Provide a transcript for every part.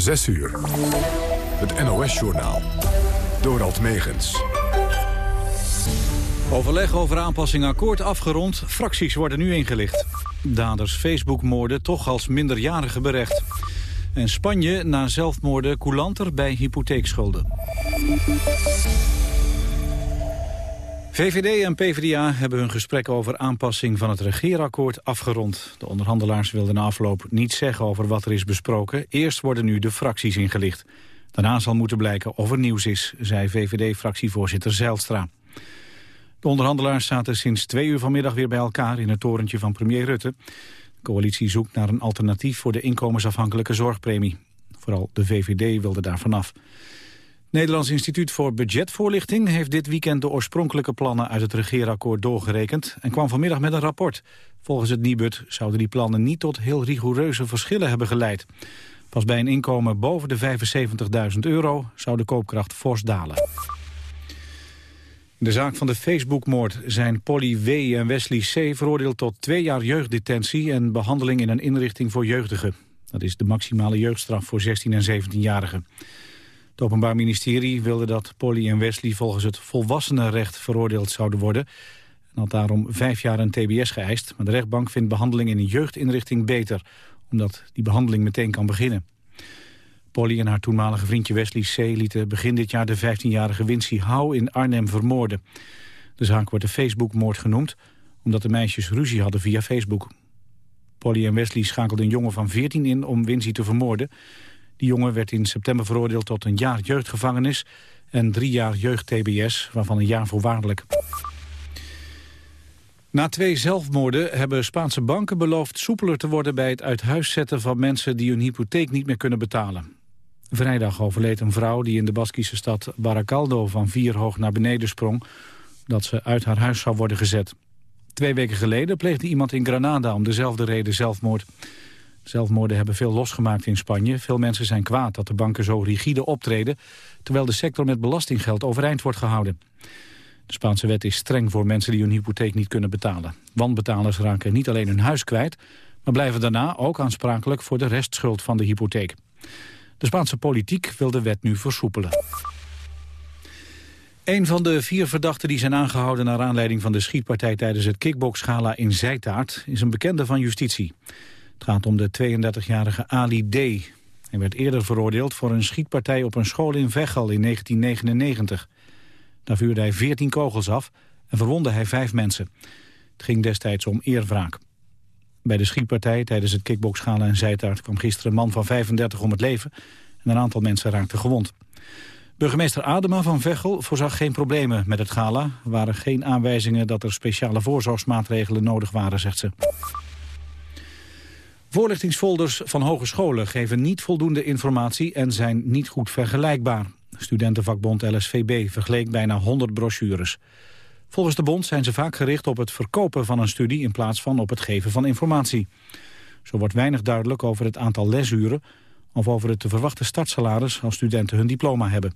6 uur. Het NOS-journaal. Dorald Megens. Overleg over aanpassing akkoord afgerond. Fracties worden nu ingelicht. Daders Facebook-moorden toch als minderjarige berecht. En Spanje na zelfmoorden coulanter bij hypotheekschulden. VVD en PvdA hebben hun gesprek over aanpassing van het regeerakkoord afgerond. De onderhandelaars wilden na afloop niet zeggen over wat er is besproken. Eerst worden nu de fracties ingelicht. Daarna zal moeten blijken of er nieuws is, zei VVD-fractievoorzitter Zijlstra. De onderhandelaars zaten sinds twee uur vanmiddag weer bij elkaar in het torentje van premier Rutte. De coalitie zoekt naar een alternatief voor de inkomensafhankelijke zorgpremie. Vooral de VVD wilde daar vanaf. Nederlands Instituut voor Budgetvoorlichting heeft dit weekend de oorspronkelijke plannen uit het regeerakkoord doorgerekend en kwam vanmiddag met een rapport. Volgens het Nibud zouden die plannen niet tot heel rigoureuze verschillen hebben geleid. Pas bij een inkomen boven de 75.000 euro zou de koopkracht fors dalen. In de zaak van de Facebookmoord zijn Polly W. en Wesley C. veroordeeld tot twee jaar jeugddetentie en behandeling in een inrichting voor jeugdigen. Dat is de maximale jeugdstraf voor 16- en 17-jarigen. Het Openbaar Ministerie wilde dat Polly en Wesley volgens het volwassenenrecht veroordeeld zouden worden. En had daarom vijf jaar een tbs geëist. Maar de rechtbank vindt behandeling in een jeugdinrichting beter, omdat die behandeling meteen kan beginnen. Polly en haar toenmalige vriendje Wesley C. lieten begin dit jaar de 15-jarige Wincy Hou in Arnhem vermoorden. De zaak wordt de Facebookmoord genoemd, omdat de meisjes ruzie hadden via Facebook. Polly en Wesley schakelden een jongen van 14 in om Wincy te vermoorden. Die jongen werd in september veroordeeld tot een jaar jeugdgevangenis en drie jaar jeugd-TBS, waarvan een jaar voorwaardelijk. Na twee zelfmoorden hebben Spaanse banken beloofd soepeler te worden bij het uithuiszetten van mensen die hun hypotheek niet meer kunnen betalen. Vrijdag overleed een vrouw die in de Baskische stad Baracaldo van vier hoog naar beneden sprong, dat ze uit haar huis zou worden gezet. Twee weken geleden pleegde iemand in Granada om dezelfde reden zelfmoord. Zelfmoorden hebben veel losgemaakt in Spanje. Veel mensen zijn kwaad dat de banken zo rigide optreden... terwijl de sector met belastinggeld overeind wordt gehouden. De Spaanse wet is streng voor mensen die hun hypotheek niet kunnen betalen. Wanbetalers raken niet alleen hun huis kwijt... maar blijven daarna ook aansprakelijk voor de restschuld van de hypotheek. De Spaanse politiek wil de wet nu versoepelen. Een van de vier verdachten die zijn aangehouden naar aanleiding van de schietpartij tijdens het kickboxgala in Zijtaart is een bekende van justitie. Het gaat om de 32-jarige Ali D. Hij werd eerder veroordeeld voor een schietpartij op een school in Veghel in 1999. Daar vuurde hij 14 kogels af en verwondde hij vijf mensen. Het ging destijds om eerwraak. Bij de schietpartij tijdens het kickboxgala in Zijtaart kwam gisteren een man van 35 om het leven en een aantal mensen raakten gewond. Burgemeester Adema van Veghel voorzag geen problemen met het gala. Er waren geen aanwijzingen dat er speciale voorzorgsmaatregelen nodig waren, zegt ze. Voorlichtingsfolders van hogescholen geven niet voldoende informatie en zijn niet goed vergelijkbaar. Studentenvakbond LSVB vergeleek bijna 100 brochures. Volgens de bond zijn ze vaak gericht op het verkopen van een studie in plaats van op het geven van informatie. Zo wordt weinig duidelijk over het aantal lesuren of over het te verwachten startsalaris als studenten hun diploma hebben.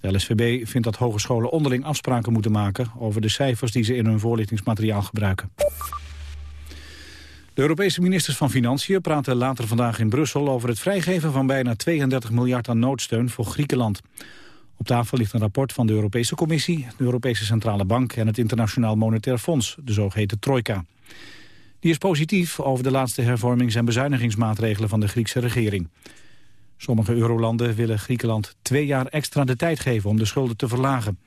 De LSVB vindt dat hogescholen onderling afspraken moeten maken over de cijfers die ze in hun voorlichtingsmateriaal gebruiken. De Europese ministers van Financiën praten later vandaag in Brussel over het vrijgeven van bijna 32 miljard aan noodsteun voor Griekenland. Op tafel ligt een rapport van de Europese Commissie, de Europese Centrale Bank en het Internationaal Monetair Fonds, de zogeheten Trojka. Die is positief over de laatste hervormings- en bezuinigingsmaatregelen van de Griekse regering. Sommige eurolanden willen Griekenland twee jaar extra de tijd geven om de schulden te verlagen.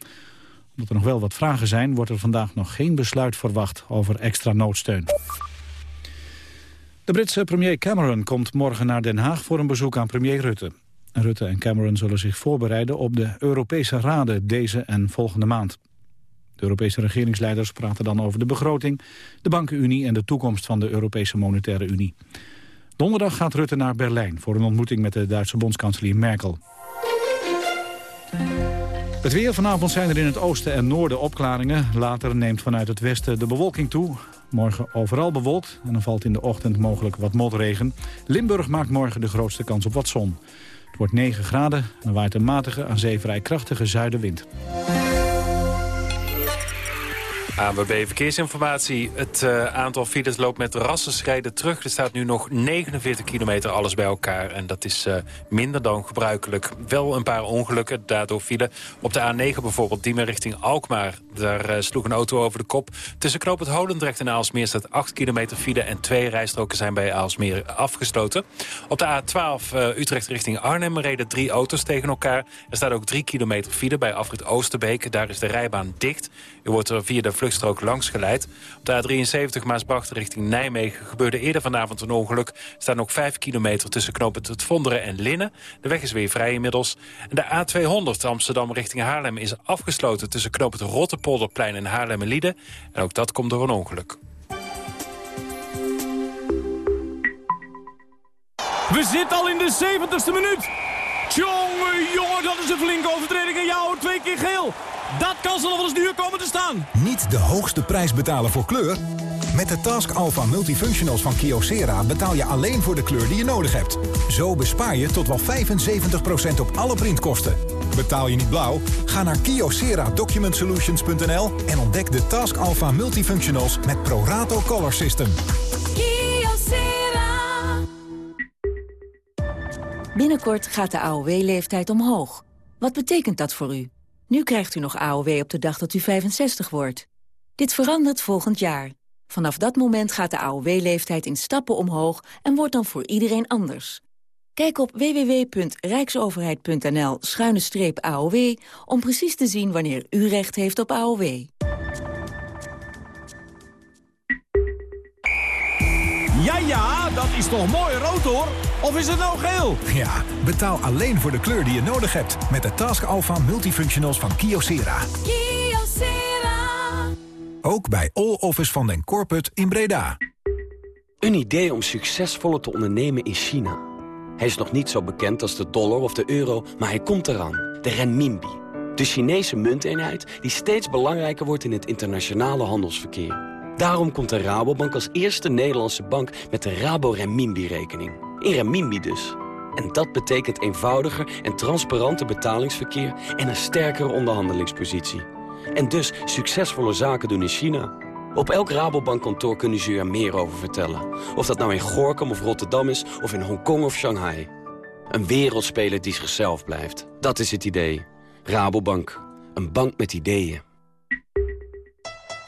Omdat er nog wel wat vragen zijn, wordt er vandaag nog geen besluit verwacht over extra noodsteun. De Britse premier Cameron komt morgen naar Den Haag voor een bezoek aan premier Rutte. Rutte en Cameron zullen zich voorbereiden op de Europese Raden deze en volgende maand. De Europese regeringsleiders praten dan over de begroting, de bankenunie en de toekomst van de Europese Monetaire Unie. Donderdag gaat Rutte naar Berlijn voor een ontmoeting met de Duitse bondskanselier Merkel. Het weer vanavond zijn er in het oosten en noorden opklaringen. Later neemt vanuit het westen de bewolking toe. Morgen overal bewolkt en dan valt in de ochtend mogelijk wat motregen. Limburg maakt morgen de grootste kans op wat zon. Het wordt 9 graden en waait een matige, aan zee vrij krachtige zuidenwind. ANWB Verkeersinformatie. Het uh, aantal files loopt met rassenschreden terug. Er staat nu nog 49 kilometer alles bij elkaar. En dat is uh, minder dan gebruikelijk. Wel een paar ongelukken, daardoor vielen. Op de A9 bijvoorbeeld, die richting Alkmaar. Daar uh, sloeg een auto over de kop. Tussen Knoop het Holendrecht en Aalsmeer staat 8 kilometer file... en twee rijstroken zijn bij Aalsmeer afgesloten. Op de A12 Utrecht richting Arnhem reden drie auto's tegen elkaar. Er staat ook 3 kilometer file bij afrit Oosterbeek. Daar is de rijbaan dicht. U wordt er via de vluchtstrook langs geleid. Op de A73 Maasbracht richting Nijmegen gebeurde eerder vanavond een ongeluk. Staan nog 5 kilometer tussen knopen het Vonderen en Linnen. De weg is weer vrij inmiddels. En de A200 Amsterdam richting Haarlem is afgesloten... tussen knopen het en Haarlemmerlieden. En ook dat komt door een ongeluk. We zitten al in de 70ste minuut. Jongen, dat is een flinke overtreding. En jou twee keer geel. Dat kan ze nog wel eens duur komen te staan. Niet de hoogste prijs betalen voor kleur? Met de Task Alpha Multifunctionals van Kyocera betaal je alleen voor de kleur die je nodig hebt. Zo bespaar je tot wel 75% op alle printkosten. Betaal je niet blauw? Ga naar kyocera-document-solutions.nl en ontdek de Task Alpha Multifunctionals met ProRato Color System. Kyocera. Binnenkort gaat de AOW-leeftijd omhoog. Wat betekent dat voor u? Nu krijgt u nog AOW op de dag dat u 65 wordt. Dit verandert volgend jaar. Vanaf dat moment gaat de AOW-leeftijd in stappen omhoog en wordt dan voor iedereen anders. Kijk op www.rijksoverheid.nl-aow om precies te zien wanneer u recht heeft op AOW. Ja, ja, is toch mooi rood hoor? Of is het nou geel? Ja, betaal alleen voor de kleur die je nodig hebt. Met de Task Alpha Multifunctionals van Kyocera. Kyocera. Ook bij All Office van den Corput in Breda. Een idee om succesvoller te ondernemen in China. Hij is nog niet zo bekend als de dollar of de euro, maar hij komt eraan. De renminbi. De Chinese munteenheid die steeds belangrijker wordt in het internationale handelsverkeer. Daarom komt de Rabobank als eerste Nederlandse bank met de Rabo Renminbi-rekening. In renminbi dus. En dat betekent eenvoudiger en transparanter betalingsverkeer en een sterkere onderhandelingspositie. En dus succesvolle zaken doen in China. Op elk Rabobankkantoor kunnen ze u er meer over vertellen. Of dat nou in Gorkum of Rotterdam is, of in Hongkong of Shanghai. Een wereldspeler die zichzelf blijft. Dat is het idee. Rabobank. Een bank met ideeën.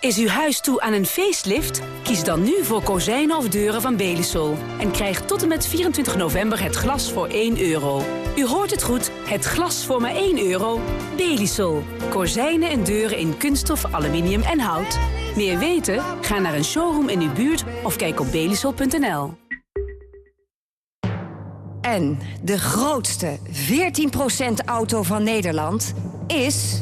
Is uw huis toe aan een facelift? Kies dan nu voor kozijnen of deuren van Belisol. En krijg tot en met 24 november het glas voor 1 euro. U hoort het goed, het glas voor maar 1 euro. Belisol. Kozijnen en deuren in kunststof, aluminium en hout. Meer weten? Ga naar een showroom in uw buurt of kijk op belisol.nl. En de grootste 14% auto van Nederland is...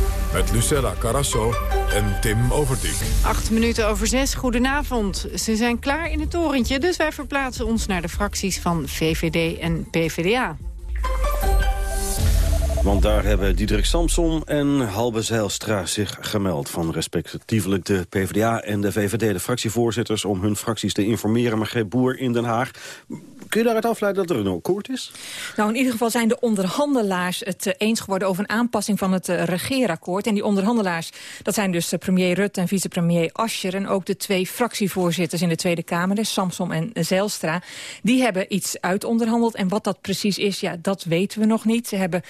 Met Lucella Carasso en Tim Overdijk. Acht minuten over zes, goedenavond. Ze zijn klaar in het torentje, dus wij verplaatsen ons naar de fracties van VVD en PvdA. Want daar hebben Diederik Samson en Halbe Zijlstra zich gemeld... van respectievelijk de PvdA en de VVD, de fractievoorzitters... om hun fracties te informeren. Maar geen boer in Den Haag Kun je daaruit afleiden dat er een akkoord is? Nou, in ieder geval zijn de onderhandelaars het eh, eens geworden... over een aanpassing van het uh, regeerakkoord. En die onderhandelaars, dat zijn dus uh, premier Rutte en vicepremier Ascher... en ook de twee fractievoorzitters in de Tweede Kamer, dus Samsom en Zijlstra. Die hebben iets uitonderhandeld. En wat dat precies is, ja, dat weten we nog niet. Ze hebben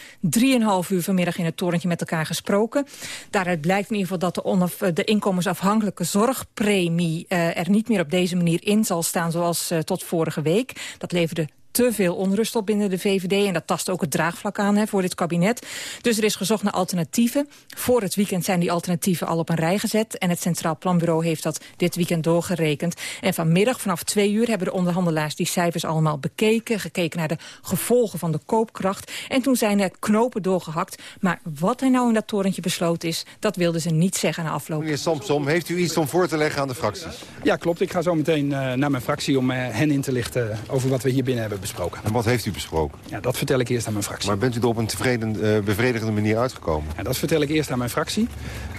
drieënhalf uur vanmiddag in het torentje met elkaar gesproken. Daaruit blijkt in ieder geval dat de, de inkomensafhankelijke zorgpremie... er niet meer op deze manier in zal staan zoals tot vorige week. Dat leverde te veel onrust op binnen de VVD. En dat tast ook het draagvlak aan hè, voor dit kabinet. Dus er is gezocht naar alternatieven. Voor het weekend zijn die alternatieven al op een rij gezet. En het Centraal Planbureau heeft dat dit weekend doorgerekend. En vanmiddag vanaf twee uur hebben de onderhandelaars die cijfers allemaal bekeken. Gekeken naar de gevolgen van de koopkracht. En toen zijn er knopen doorgehakt. Maar wat er nou in dat torentje besloten is, dat wilden ze niet zeggen na afloop. Meneer Samsom, heeft u iets om voor te leggen aan de fracties? Ja, klopt. Ik ga zo meteen uh, naar mijn fractie om uh, hen in te lichten over wat we hier binnen hebben besproken. En wat heeft u besproken? Ja, dat vertel ik eerst aan mijn fractie. Maar bent u er op een tevreden, uh, bevredigende manier uitgekomen? Ja, dat vertel ik eerst aan mijn fractie.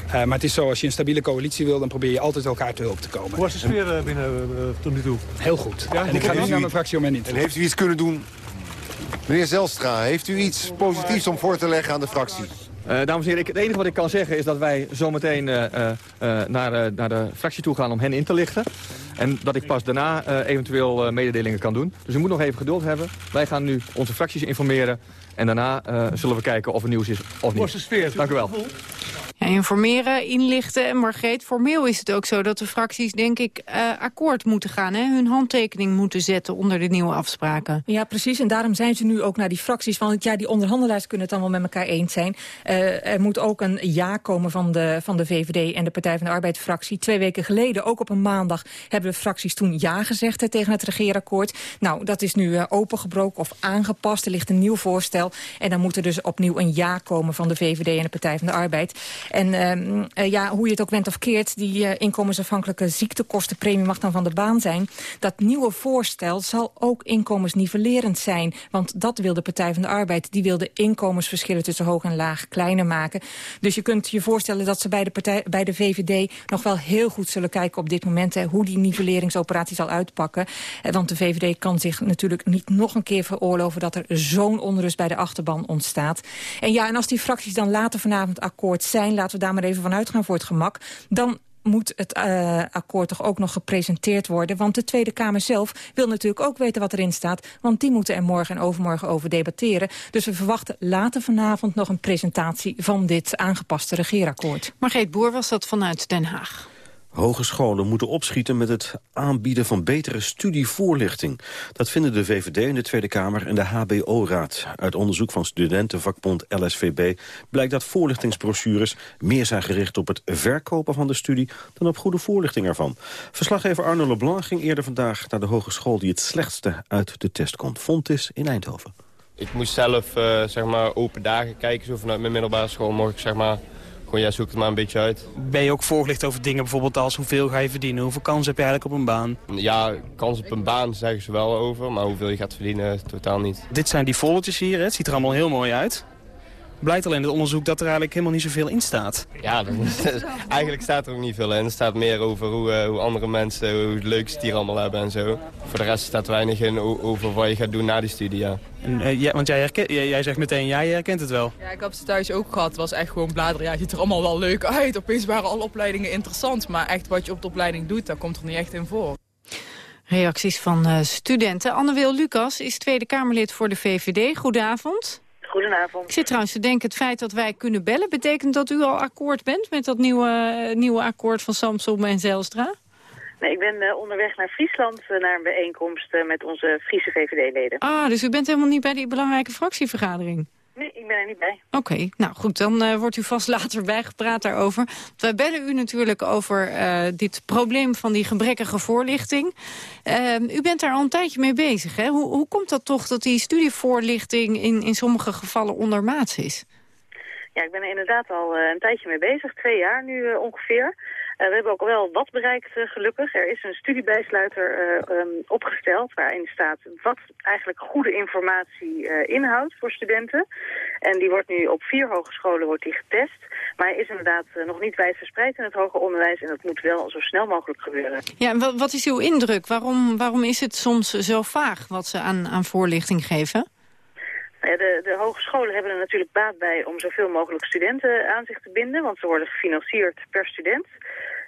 Uh, maar het is zo, als je een stabiele coalitie wil... dan probeer je altijd elkaar te hulp te komen. Hoe was de sfeer uh, binnen uh, tot nu toe? Heel goed. Ja, en ik ga nu naar mijn fractie om hen in te En heeft u iets kunnen doen... Meneer Zelstra, heeft u iets positiefs om voor te leggen aan de fractie? Uh, dames en heren, ik, het enige wat ik kan zeggen is dat wij zometeen uh, uh, naar, naar de fractie toe gaan om hen in te lichten. En dat ik pas daarna eventueel mededelingen kan doen. Dus u moet nog even geduld hebben. Wij gaan nu onze fracties informeren. En daarna zullen we kijken of er nieuws is of niet. Sfeer, Dank u wel. Informeren, inlichten. En Margreet, formeel is het ook zo dat de fracties, denk ik, uh, akkoord moeten gaan. Hè? Hun handtekening moeten zetten onder de nieuwe afspraken. Ja, precies. En daarom zijn ze nu ook naar die fracties. Want ja, die onderhandelaars kunnen het dan wel met elkaar eens zijn. Uh, er moet ook een ja komen van de, van de VVD en de Partij van de Arbeid fractie. Twee weken geleden, ook op een maandag, hebben de fracties toen ja gezegd tegen het regeerakkoord. Nou, dat is nu uh, opengebroken of aangepast. Er ligt een nieuw voorstel. En dan moet er dus opnieuw een ja komen van de VVD en de Partij van de Arbeid. En uh, uh, ja, hoe je het ook went of keert... die uh, inkomensafhankelijke ziektekostenpremie mag dan van de baan zijn. Dat nieuwe voorstel zal ook inkomensnivellerend zijn. Want dat wil de Partij van de Arbeid. Die wil de inkomensverschillen tussen hoog en laag kleiner maken. Dus je kunt je voorstellen dat ze bij de, partij, bij de VVD... nog wel heel goed zullen kijken op dit moment... Hè, hoe die nivelleringsoperatie zal uitpakken. Want de VVD kan zich natuurlijk niet nog een keer veroorloven... dat er zo'n onrust bij de achterban ontstaat. En ja, en als die fracties dan later vanavond akkoord zijn... laten we daar maar even van uitgaan voor het gemak... dan moet het uh, akkoord toch ook nog gepresenteerd worden. Want de Tweede Kamer zelf wil natuurlijk ook weten wat erin staat. Want die moeten er morgen en overmorgen over debatteren. Dus we verwachten later vanavond nog een presentatie van dit aangepaste regeerakkoord. Margreet Boer was dat vanuit Den Haag. Hogescholen moeten opschieten met het aanbieden van betere studievoorlichting. Dat vinden de VVD in de Tweede Kamer en de HBO-raad. Uit onderzoek van studentenvakbond LSVB blijkt dat voorlichtingsbrochures meer zijn gericht op het verkopen van de studie dan op goede voorlichting ervan. Verslaggever Arno Leblanc ging eerder vandaag naar de hogeschool die het slechtste uit de test komt. Fontis in Eindhoven. Ik moest zelf uh, zeg maar open dagen kijken, zo vanuit mijn middelbare school mocht ik zeg maar gewoon, ja, zoek het maar een beetje uit. Ben je ook voorgelicht over dingen bijvoorbeeld als hoeveel ga je verdienen? Hoeveel kans heb je eigenlijk op een baan? Ja, kans op een baan zeggen ze wel over, maar hoeveel je gaat verdienen, totaal niet. Dit zijn die foldertjes hier, hè? het ziet er allemaal heel mooi uit. Blijkt alleen in het onderzoek dat er eigenlijk helemaal niet zoveel in staat. Ja, is, eigenlijk staat er ook niet veel in. Er staat meer over hoe, uh, hoe andere mensen, hoe leuk ze het hier allemaal hebben en zo. Voor de rest staat weinig in over wat je gaat doen na die studie, ja. En, uh, ja, want jij, herkent, jij, jij, zegt meteen, ja, je herkent het wel. Ja, ik heb ze thuis ook gehad. Het was echt gewoon bladeren. Ja, het ziet er allemaal wel leuk uit. Opeens waren alle opleidingen interessant. Maar echt wat je op de opleiding doet, daar komt er niet echt in voor. Reacties van uh, studenten. Anne-Wil Lucas is Tweede Kamerlid voor de VVD. Goedenavond. Goedenavond. Ik zit trouwens te denken, het feit dat wij kunnen bellen... betekent dat u al akkoord bent met dat nieuwe, nieuwe akkoord van Samsom en Zelstra? Nee, ik ben uh, onderweg naar Friesland uh, naar een bijeenkomst met onze Friese VVD-leden. Ah, dus u bent helemaal niet bij die belangrijke fractievergadering? Nee, ik ben er niet bij. Oké, okay, nou goed, dan uh, wordt u vast later bijgepraat daarover. Wij bellen u natuurlijk over uh, dit probleem van die gebrekkige voorlichting. Uh, u bent daar al een tijdje mee bezig, hè? Hoe, hoe komt dat toch dat die studievoorlichting in, in sommige gevallen ondermaats is? Ja, ik ben er inderdaad al een tijdje mee bezig, twee jaar nu ongeveer. Uh, we hebben ook wel wat bereikt, uh, gelukkig. Er is een studiebijsluiter uh, um, opgesteld waarin staat wat eigenlijk goede informatie inhoudt voor studenten. En die wordt nu op vier hogescholen wordt die getest. Maar hij is inderdaad nog niet wijd verspreid in het hoger onderwijs en dat moet wel zo snel mogelijk gebeuren. Ja, en wat, is uw indruk? Waarom, waarom is het soms zo vaag wat ze aan, aan voorlichting geven? Ja, de, de hogescholen hebben er natuurlijk baat bij om zoveel mogelijk studenten aan zich te binden, want ze worden gefinancierd per student.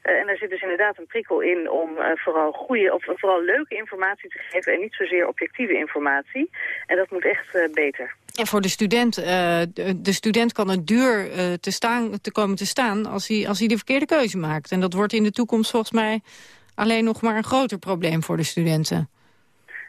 Uh, en er zit dus inderdaad een prikkel in om uh, vooral goede of vooral leuke informatie te geven en niet zozeer objectieve informatie. En dat moet echt uh, beter. En voor de student, de, de, student kan het duur te, staan, te komen te staan als hij, als hij de verkeerde keuze maakt. En dat wordt in de toekomst volgens mij alleen nog maar een groter probleem voor de studenten.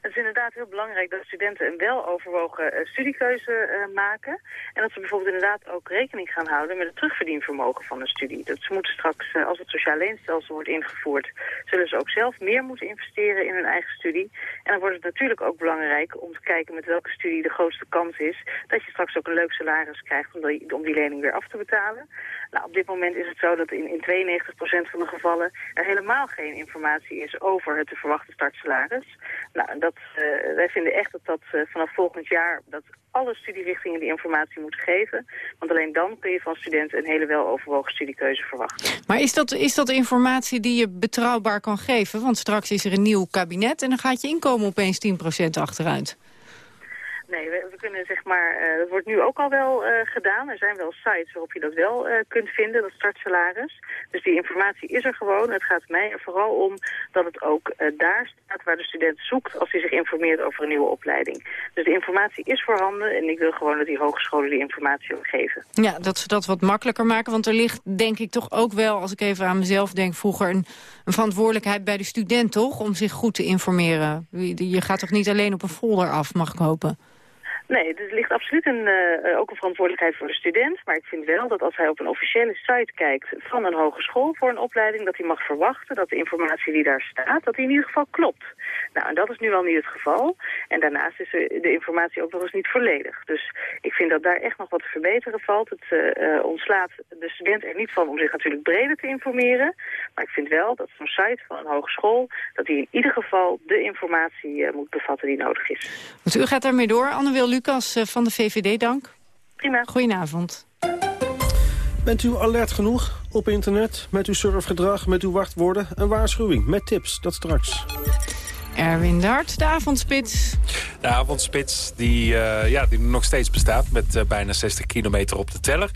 Het is inderdaad heel belangrijk dat studenten een weloverwogen uh, studiekeuze uh, maken. En dat ze bijvoorbeeld inderdaad ook rekening gaan houden met het terugverdienvermogen van een studie. Dat ze moeten straks, uh, als het sociaal leenstelsel wordt ingevoerd, zullen ze ook zelf meer moeten investeren in hun eigen studie. En dan wordt het natuurlijk ook belangrijk om te kijken met welke studie de grootste kans is dat je straks ook een leuk salaris krijgt om die, om die lening weer af te betalen. Nou, op dit moment is het zo dat in, in 92% van de gevallen er helemaal geen informatie is over het te verwachten startsalaris. Nou, dat, uh, wij vinden echt dat dat uh, vanaf volgend jaar dat alle studierichtingen die informatie moeten geven. Want alleen dan kun je van studenten een hele weloverwogen studiekeuze verwachten. Maar is dat, is dat informatie die je betrouwbaar kan geven? Want straks is er een nieuw kabinet en dan gaat je inkomen opeens 10% achteruit. Nee, we, kunnen zeg maar, uh, dat wordt nu ook al wel uh, gedaan. Er zijn wel sites waarop je dat wel uh, kunt vinden, dat startsalaris. Dus die informatie is er gewoon. Het gaat mij er vooral om dat het ook daar staat waar de student zoekt als hij zich informeert over een nieuwe opleiding. Dus de informatie is voorhanden en ik wil gewoon dat die hogescholen die informatie ook geven. Ja, dat ze dat wat makkelijker maken, want er ligt denk ik toch ook wel, als ik even aan mezelf denk, vroeger een, een verantwoordelijkheid bij de student toch, om zich goed te informeren. Je gaat toch niet alleen op een folder af, mag ik hopen? Nee, er ligt absoluut een, uh, ook een verantwoordelijkheid voor de student. Maar ik vind wel dat als hij op een officiële site kijkt van een hogeschool voor een opleiding... dat hij mag verwachten dat de informatie die daar staat, dat die in ieder geval klopt. Nou, en dat is nu al niet het geval. En daarnaast is de informatie ook nog eens niet volledig. Dus ik vind dat daar echt nog wat te verbeteren valt. Het uh, ontslaat de student er niet van om zich natuurlijk breder te informeren. Maar ik vind wel dat zo'n site van een hogeschool... dat die in ieder geval de informatie moet bevatten die nodig is. Dus u gaat daarmee door, Anne Wil Lucas van de VVD, dank. Prima. Goedenavond. Bent u alert genoeg op internet met uw surfgedrag, met uw wachtwoorden? Een waarschuwing met tips, dat straks. Erwin Dart, de avondspits. De avondspits die, uh, ja, die nog steeds bestaat met uh, bijna 60 kilometer op de teller.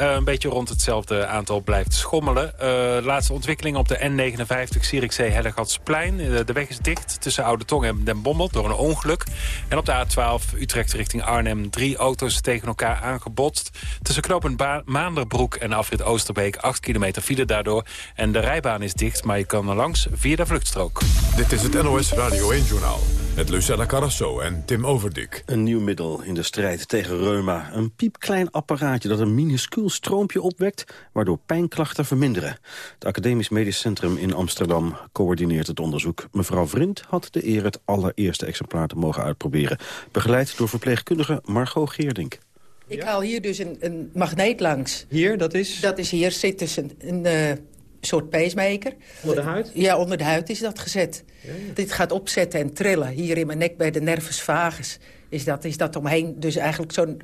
Uh, een beetje rond hetzelfde aantal blijft schommelen. Uh, laatste ontwikkeling op de N59 Zierikzee Hellegatsplein. Uh, de weg is dicht tussen Oude Tong en Den Bommel door een ongeluk. En op de A12 Utrecht richting Arnhem drie auto's tegen elkaar aangebotst. Tussen knooppunt Maanderbroek en afrit Oosterbeek 8 kilometer file daardoor. En de rijbaan is dicht, maar je kan er langs via de vluchtstrook. Dit is het NOS Radio 1-journaal. Met Lucella Carrasso en Tim Overdik. Een nieuw middel in de strijd tegen reuma. Een piepklein apparaatje dat een minuscuul stroompje opwekt... waardoor pijnklachten verminderen. Het Academisch Medisch Centrum in Amsterdam coördineert het onderzoek. Mevrouw Vriend had de eer het allereerste exemplaar te mogen uitproberen. Begeleid door verpleegkundige Margot Geerdink. Ik haal hier dus een, een magneet langs. Hier, dat is? Dat is hier, zit dus een... een uh, soort pacemaker. Onder de huid? Ja, onder de huid is dat gezet. Ja, ja. Dit gaat opzetten en trillen. Hier in mijn nek bij de nervus vagus is dat, is dat omheen. Dus eigenlijk zo'n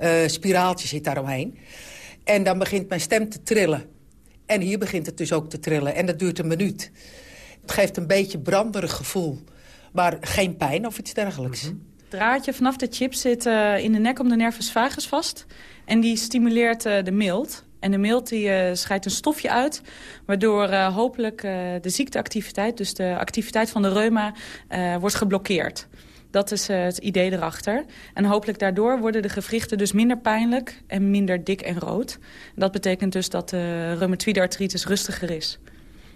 uh, spiraaltje zit daar omheen. En dan begint mijn stem te trillen. En hier begint het dus ook te trillen. En dat duurt een minuut. Het geeft een beetje branderig gevoel. Maar geen pijn of iets dergelijks. Mm -hmm. Het draadje vanaf de chip zit uh, in de nek om de nervus vagus vast. En die stimuleert uh, de mild. En de mild die, uh, scheidt een stofje uit... waardoor uh, hopelijk uh, de ziekteactiviteit, dus de activiteit van de reuma... wordt geblokkeerd. Dat is het idee erachter. En hopelijk daardoor worden de gewrichten dus minder pijnlijk... en minder dik en rood. Dat betekent dus dat de reumatoïde artritis rustiger is.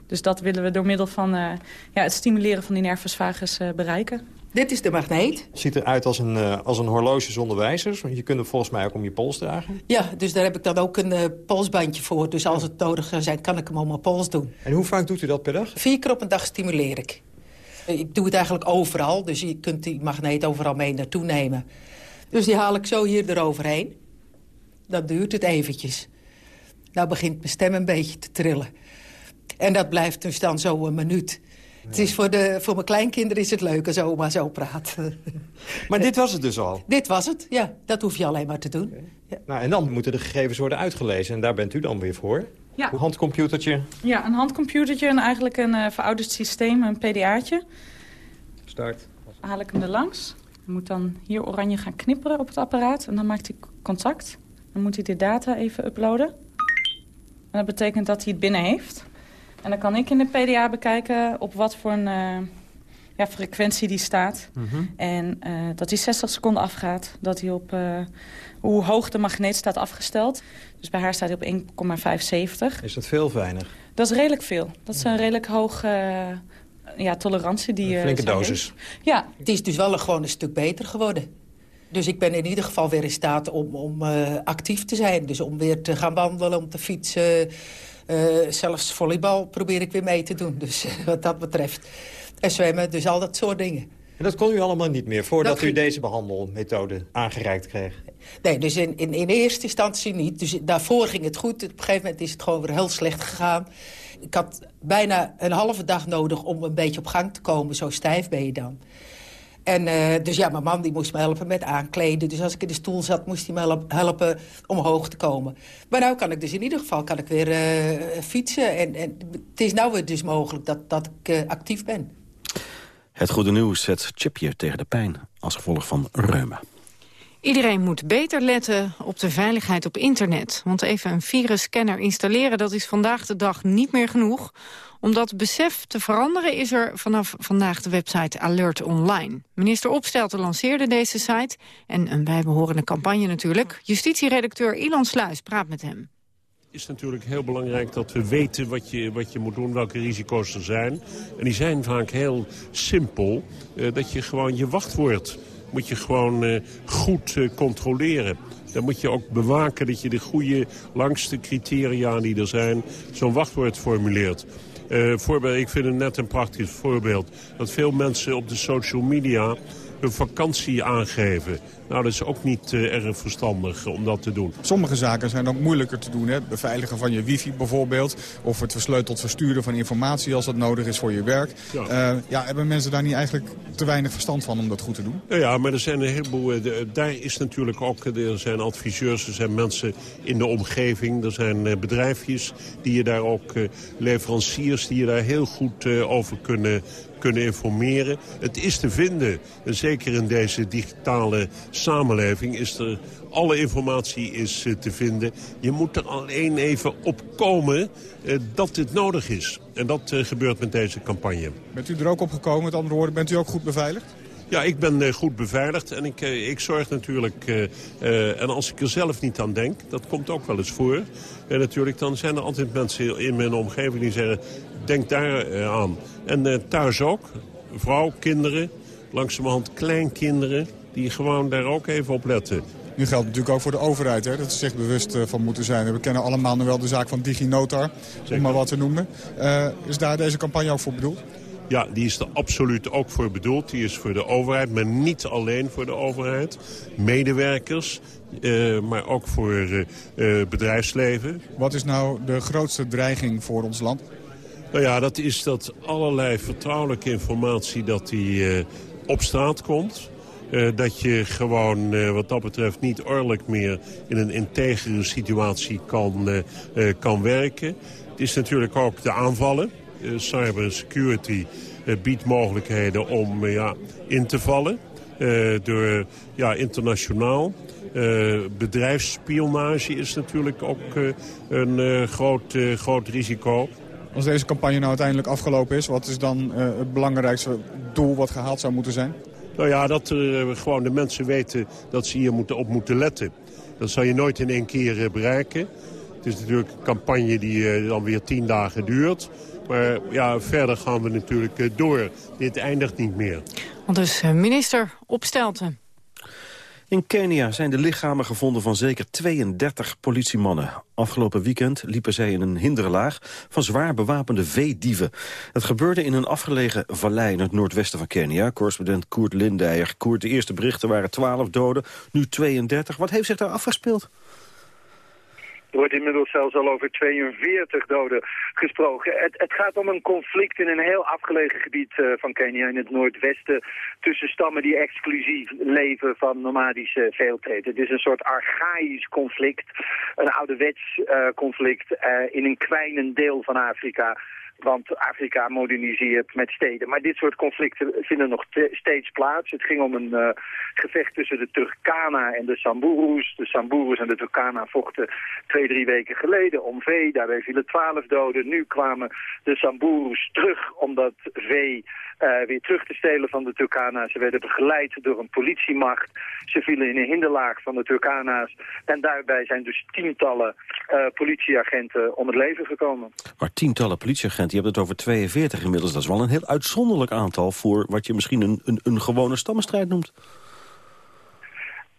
Dus dat willen we door middel van ja, het stimuleren van die nervus vagus bereiken. Dit is de magneet. Het ziet eruit als een, uh, als een horloge zonder wijzers. Want je kunt hem volgens mij ook om je pols dragen. Ja, dus daar heb ik dan ook een uh, polsbandje voor. Dus als het nodig zou zijn, kan ik hem om mijn pols doen. En hoe vaak doet u dat per dag? Vier keer op een dag stimuleer ik. Ik doe het eigenlijk overal. Dus je kunt die magneet overal mee naartoe nemen. Dus die haal ik zo hier eroverheen. Dan duurt het eventjes. Nou begint mijn stem een beetje te trillen. En dat blijft dus dan zo een minuut. Het is voor, de, voor mijn kleinkinderen is het leuk als oma zo praat. Maar dit was het dus al? Dit was het, ja. Dat hoef je alleen maar te doen. Okay. Ja. Nou, en dan moeten de gegevens worden uitgelezen. En daar bent u dan weer voor? Ja. Een handcomputertje? Ja, een handcomputertje en eigenlijk een uh, verouderd systeem, een PDA'tje. Start. Haal ik hem er langs. Je moet dan hier oranje gaan knipperen op het apparaat. En dan maakt hij contact. Dan moet hij de data even uploaden. En dat betekent dat hij het binnen heeft. En dan kan ik in de PDA bekijken op wat voor een uh, ja, frequentie die staat. Mm -hmm. En uh, dat hij 60 seconden afgaat. Dat hij op uh, hoe hoog de magneet staat afgesteld. Dus bij haar staat hij op 1,75. Is dat veel of weinig? Dat is redelijk veel. Dat is een redelijk hoog ja, tolerantie die... Flinke dosis. Ja. Het is dus wel een, gewoon een stuk beter geworden. Dus ik ben in ieder geval weer in staat om, om uh, actief te zijn. Dus om weer te gaan wandelen, om te fietsen. Uh, zelfs volleybal probeer ik weer mee te doen. Dus wat dat betreft. En zwemmen, dus al dat soort dingen. En dat kon u allemaal niet meer voordat dat u deze behandelmethode aangereikt kreeg? Nee, dus in, in, in eerste instantie niet. Dus daarvoor ging het goed. Op een gegeven moment is het gewoon weer heel slecht gegaan. Ik had bijna een halve dag nodig om een beetje op gang te komen. Zo stijf ben je dan. En uh, dus ja, mijn man die moest me helpen met aankleden. Dus als ik in de stoel zat, moest hij me helpen omhoog te komen. Maar nu kan ik dus in ieder geval kan ik weer uh, fietsen. En, en het is nou weer dus mogelijk dat, dat ik uh, actief ben. Het goede nieuws zet chipje tegen de pijn als gevolg van reuma. Iedereen moet beter letten op de veiligheid op internet. Want even een virusscanner installeren, dat is vandaag de dag niet meer genoeg. Om dat besef te veranderen is er vanaf vandaag de website Alert Online. Minister Opstelten lanceerde deze site en een bijbehorende campagne natuurlijk. Justitieredacteur Ilan Sluis praat met hem. Het is natuurlijk heel belangrijk dat we weten wat je, wat je moet doen, welke risico's er zijn. En die zijn vaak heel simpel, uh, dat je gewoon je wachtwoord moet je gewoon uh, goed uh, controleren. Dan moet je ook bewaken dat je de goede, langste criteria die er zijn... zo'n wachtwoord formuleert. Uh, voorbeeld, ik vind het net een prachtig voorbeeld. Dat veel mensen op de social media hun vakantie aangeven. Nou, dat is ook niet uh, erg verstandig om dat te doen. Sommige zaken zijn ook moeilijker te doen. Hè? Het beveiligen van je wifi bijvoorbeeld. Of het versleuteld versturen van informatie als dat nodig is voor je werk. Ja. Uh, ja, hebben mensen daar niet eigenlijk te weinig verstand van om dat goed te doen? Ja, ja maar er zijn een heleboel... De, daar is natuurlijk ook... Er zijn adviseurs, er zijn mensen in de omgeving. Er zijn bedrijfjes die je daar ook... leveranciers die je daar heel goed over kunnen kunnen informeren. Het is te vinden, en zeker in deze digitale samenleving... is er alle informatie is uh, te vinden. Je moet er alleen even op komen uh, dat dit nodig is. En dat uh, gebeurt met deze campagne. Bent u er ook op gekomen? Met andere woorden, bent u ook goed beveiligd? Ja, ik ben goed beveiligd en ik, ik zorg natuurlijk... Uh, en als ik er zelf niet aan denk, dat komt ook wel eens voor... natuurlijk, dan zijn er altijd mensen in mijn omgeving die zeggen... denk daar aan. En thuis ook. Vrouw, kinderen, langzamerhand kleinkinderen... die gewoon daar ook even op letten. Nu geldt natuurlijk ook voor de overheid, hè, dat ze zich bewust van moeten zijn. We kennen allemaal nu wel de zaak van DigiNotar, om maar wat te noemen. is daar deze campagne ook voor bedoeld? Ja, die is er absoluut ook voor bedoeld. Die is voor de overheid, maar niet alleen voor de overheid. Medewerkers, uh, maar ook voor uh, bedrijfsleven. Wat is nou de grootste dreiging voor ons land? Nou ja, dat is dat allerlei vertrouwelijke informatie dat die op straat komt. dat je gewoon wat dat betreft niet ordelijk meer in een integere situatie kan, kan werken. Het is natuurlijk ook de aanvallen. Uh, cybersecurity uh, biedt mogelijkheden om uh, ja, in te vallen. door ja, internationaal. bedrijfsspionage is natuurlijk ook een groot, groot risico. Als deze campagne nou uiteindelijk afgelopen is... wat is dan het belangrijkste doel wat gehaald zou moeten zijn? Nou ja, dat gewoon de mensen weten dat ze hier moeten, op moeten letten. Dat zal je nooit in één keer bereiken. Het is natuurlijk een campagne die dan weer tien dagen duurt. Maar ja, verder gaan we natuurlijk door. Dit eindigt niet meer. Want dus minister Opstelten. In Kenia zijn de lichamen gevonden van zeker 32 politiemannen. Afgelopen weekend liepen zij in een hinderlaag van zwaar bewapende veedieven. Het gebeurde in een afgelegen vallei in het noordwesten van Kenia. Correspondent Koert Lindijer. Koert, de eerste berichten waren 12 doden, nu 32. Wat heeft zich daar afgespeeld? Er wordt inmiddels zelfs al over 42 doden gesproken. Het, het gaat om een conflict in een heel afgelegen gebied uh, van Kenia in het noordwesten... tussen stammen die exclusief leven van nomadische veeltreden. Het is een soort archaïsch conflict, een ouderwets uh, conflict uh, in een kwijnend deel van Afrika... Want Afrika moderniseert met steden. Maar dit soort conflicten vinden nog steeds plaats. Het ging om een uh, gevecht tussen de Turkana en de Samburus. De Samburus en de Turkana vochten twee, drie weken geleden om vee. Daarbij vielen twaalf doden. Nu kwamen de Samburus terug omdat vee weer terug te stelen van de Turkana. Ze werden begeleid door een politiemacht. Ze vielen in een hinderlaag van de Turkana's. En daarbij zijn dus tientallen politieagenten om het leven gekomen. Maar tientallen politieagenten, je hebt het over 42 inmiddels. Dat is wel een heel uitzonderlijk aantal voor wat je misschien een, een, een gewone stammenstrijd noemt.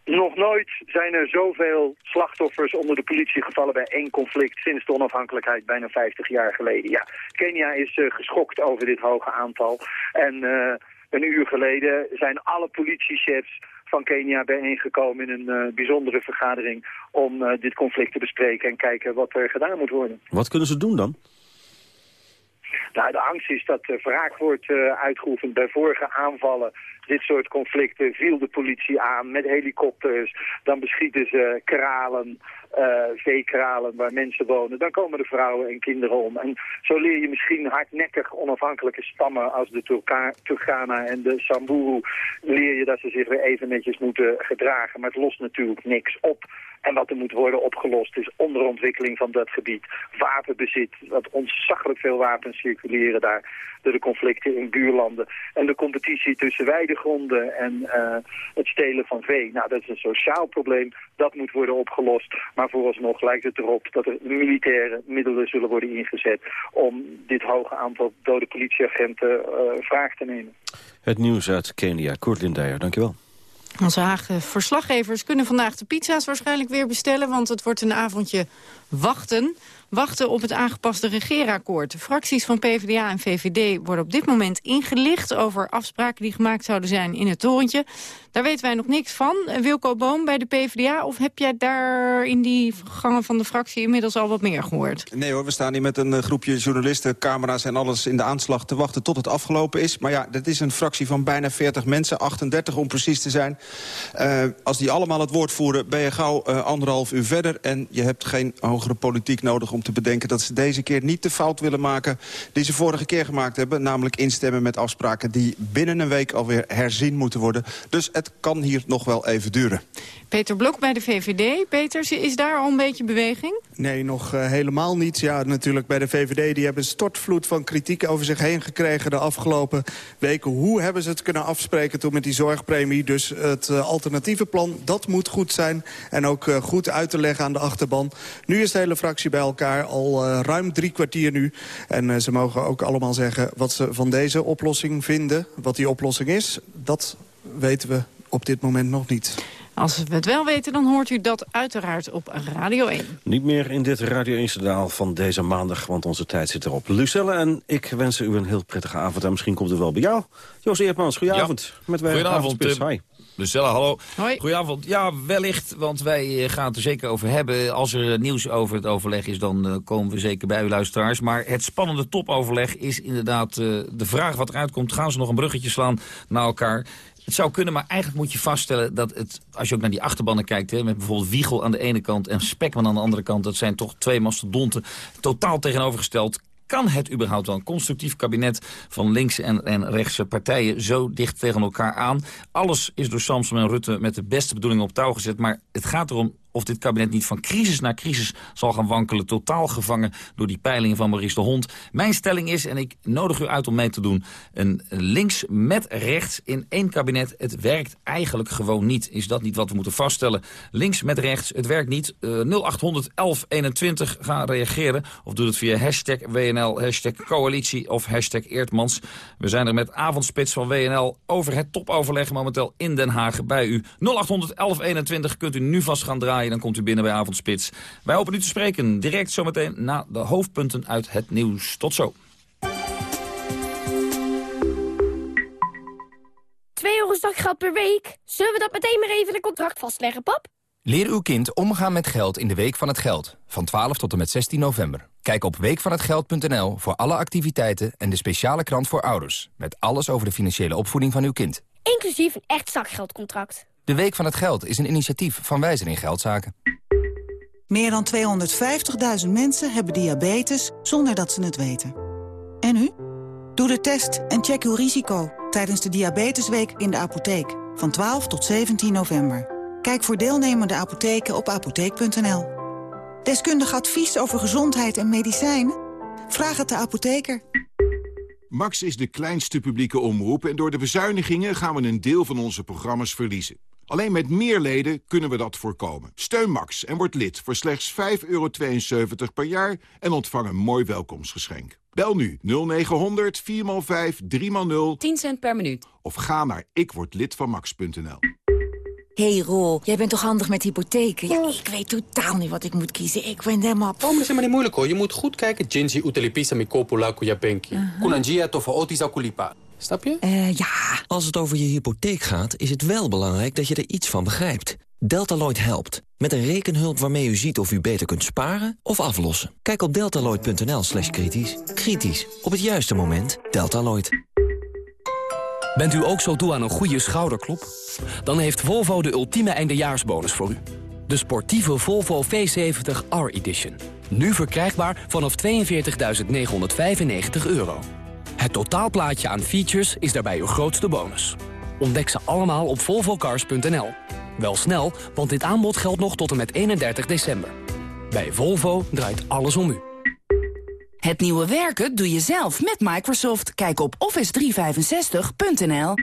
Nog nooit zijn er zoveel slachtoffers onder de politie gevallen bij één conflict sinds de onafhankelijkheid bijna 50 jaar geleden. Ja, Kenia is uh, geschokt over dit hoge aantal. En uh, een uur geleden zijn alle politiechefs van Kenia bijeengekomen in een uh, bijzondere vergadering om dit conflict te bespreken en kijken wat er gedaan moet worden. Wat kunnen ze doen dan? Nou, de angst is dat uh, wraak wordt uh, uitgeoefend bij vorige aanvallen. Dit soort conflicten viel de politie aan met helikopters. Dan beschieten ze kralen, uh, veekralen waar mensen wonen. Dan komen de vrouwen en kinderen om. En zo leer je misschien hardnekkig onafhankelijke stammen als de Turkana en de Samburu. Leer je dat ze zich weer even netjes moeten gedragen. Maar het lost natuurlijk niks op. En wat er moet worden opgelost is onderontwikkeling van dat gebied. Wapenbezit, dat ontzaglijk veel wapens circuleren daar door de conflicten in buurlanden. En de competitie tussen weidegronden en uh, het stelen van vee. Nou, dat is een sociaal probleem. Dat moet worden opgelost. Maar vooralsnog lijkt het erop dat er militaire middelen zullen worden ingezet... om dit hoge aantal dode politieagenten uh, vraag te nemen. Het nieuws uit Kenia. Kort Lindeyer, dankjewel. Onze Haagse verslaggevers kunnen vandaag de pizza's waarschijnlijk weer bestellen... want het wordt een avondje wachten wachten op het aangepaste regeerakkoord. Fracties van PvdA en VVD worden op dit moment ingelicht... over afspraken die gemaakt zouden zijn in het torentje. Daar weten wij nog niks van. Wilco Boom bij de PvdA, of heb jij daar in die gangen van de fractie... inmiddels al wat meer gehoord? Nee hoor, we staan hier met een eh, groepje journalisten, camera's en alles in de aanslag... te wachten tot het afgelopen is. Maar ja, dat is een fractie van bijna 40 mensen, 38 om precies te zijn. Uh, als die allemaal het woord voeren, ben je gauw uh, anderhalf uur verder... en je hebt geen hogere politiek nodig om te bedenken dat ze deze keer niet de fout willen maken... die ze vorige keer gemaakt hebben. Namelijk instemmen met afspraken die binnen een week alweer herzien moeten worden. Dus het kan hier nog wel even duren. Peter Blok bij de VVD. Peter, is daar al een beetje beweging? Nee, nog uh, helemaal niet. Ja, natuurlijk bij de VVD. Die hebben een stortvloed van kritiek over zich heen gekregen de afgelopen weken. Hoe hebben ze het kunnen afspreken toen met die zorgpremie? Dus het uh, alternatieve plan, dat moet goed zijn. En ook uh, goed uit te leggen aan de achterban. Nu is de hele fractie bij elkaar, al ruim drie kwartier nu. En ze mogen ook allemaal zeggen wat ze van deze oplossing vinden. Wat die oplossing is, dat weten we op dit moment nog niet. Als we het wel weten, dan hoort u dat uiteraard op Radio 1. Niet meer in dit Radio 1 van deze maandag, want onze tijd zit erop. Lucelle en ik wensen u een heel prettige avond. En misschien komt het wel bij jou. Jos Eerpans, goedenavond. Ja. Met goedenavond. Hi. Lucella, hallo. Hoi. Goedenavond. Ja, wellicht, want wij eh, gaan het er zeker over hebben. Als er nieuws over het overleg is, dan uh, komen we zeker bij u luisteraars. Maar het spannende topoverleg is inderdaad uh, de vraag wat eruit komt. Gaan ze nog een bruggetje slaan naar elkaar? Het zou kunnen, maar eigenlijk moet je vaststellen dat het... als je ook naar die achterbannen kijkt, hè, met bijvoorbeeld Wiegel aan de ene kant... en Spekman aan de andere kant, dat zijn toch twee mastodonten... totaal tegenovergesteld kan het überhaupt wel een constructief kabinet van linkse en, en rechtse partijen zo dicht tegen elkaar aan? Alles is door Samson en Rutte met de beste bedoelingen op touw gezet, maar het gaat erom of dit kabinet niet van crisis naar crisis zal gaan wankelen... totaal gevangen door die peilingen van Maurice de Hond. Mijn stelling is, en ik nodig u uit om mee te doen... een links met rechts in één kabinet, het werkt eigenlijk gewoon niet. Is dat niet wat we moeten vaststellen? Links met rechts, het werkt niet. Uh, 0800 1121, ga reageren. Of doe het via hashtag WNL, hashtag coalitie of hashtag Eertmans. We zijn er met avondspits van WNL over het topoverleg momenteel in Den Haag bij u. 0800 1121 kunt u nu vast gaan draaien dan komt u binnen bij Avondspits. Wij hopen u te spreken direct zometeen na de hoofdpunten uit het nieuws. Tot zo. 2 euro zakgeld per week? Zullen we dat meteen maar even in een contract vastleggen, pap? Leer uw kind omgaan met geld in de Week van het Geld. Van 12 tot en met 16 november. Kijk op weekvanhetgeld.nl voor alle activiteiten en de speciale krant voor ouders. Met alles over de financiële opvoeding van uw kind. Inclusief een echt zakgeldcontract. De Week van het Geld is een initiatief van Wijzer in Geldzaken. Meer dan 250.000 mensen hebben diabetes zonder dat ze het weten. En u? Doe de test en check uw risico tijdens de Diabetesweek in de apotheek. Van 12 tot 17 november. Kijk voor deelnemende apotheken op apotheek.nl. Deskundig advies over gezondheid en medicijnen? Vraag het de apotheker. Max is de kleinste publieke omroep en door de bezuinigingen gaan we een deel van onze programma's verliezen. Alleen met meer leden kunnen we dat voorkomen. Steun Max en word lid voor slechts 5,72 per jaar... en ontvang een mooi welkomstgeschenk. Bel nu 0900 4x5 3x0 10 cent per minuut. of ga naar ikwordlidvanmax.nl. hey Roel, jij bent toch handig met hypotheken? Ja, ik weet totaal niet wat ik moet kiezen. Ik ben helemaal... Oh, maar dat is helemaal niet moeilijk hoor. Je moet goed kijken. Jinji utelipisa mi kopula kuyapenki. Kunanjia tofa otisa kulipa. Snap je? Eh, ja. Als het over je hypotheek gaat, is het wel belangrijk dat je er iets van begrijpt. Deltaloid helpt. Met een rekenhulp waarmee u ziet of u beter kunt sparen of aflossen. Kijk op deltaloid.nl slash kritisch. Kritisch. Op het juiste moment. Deltaloid. Bent u ook zo toe aan een goede schouderklop? Dan heeft Volvo de ultieme eindejaarsbonus voor u. De sportieve Volvo V70 R-Edition. Nu verkrijgbaar vanaf 42.995 euro. Het totaalplaatje aan features is daarbij uw grootste bonus. Ontdek ze allemaal op volvocars.nl. Wel snel, want dit aanbod geldt nog tot en met 31 december. Bij Volvo draait alles om u. Het nieuwe werken doe je zelf met Microsoft. Kijk op office365.nl.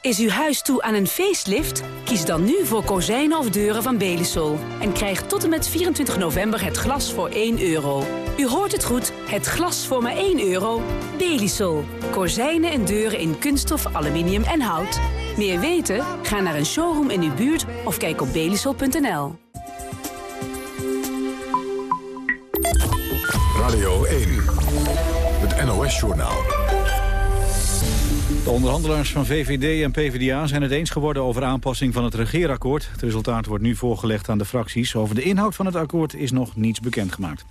Is uw huis toe aan een facelift? Kies dan nu voor kozijnen of deuren van Belisol. En krijg tot en met 24 november het glas voor 1 euro. U hoort het goed, het glas voor maar 1 euro. Belisol. Kozijnen en deuren in kunststof, aluminium en hout. Meer weten? Ga naar een showroom in uw buurt of kijk op belisol.nl. Radio 1. Het NOS-journaal. De onderhandelaars van VVD en PvdA zijn het eens geworden over aanpassing van het regeerakkoord. Het resultaat wordt nu voorgelegd aan de fracties. Over de inhoud van het akkoord is nog niets bekendgemaakt.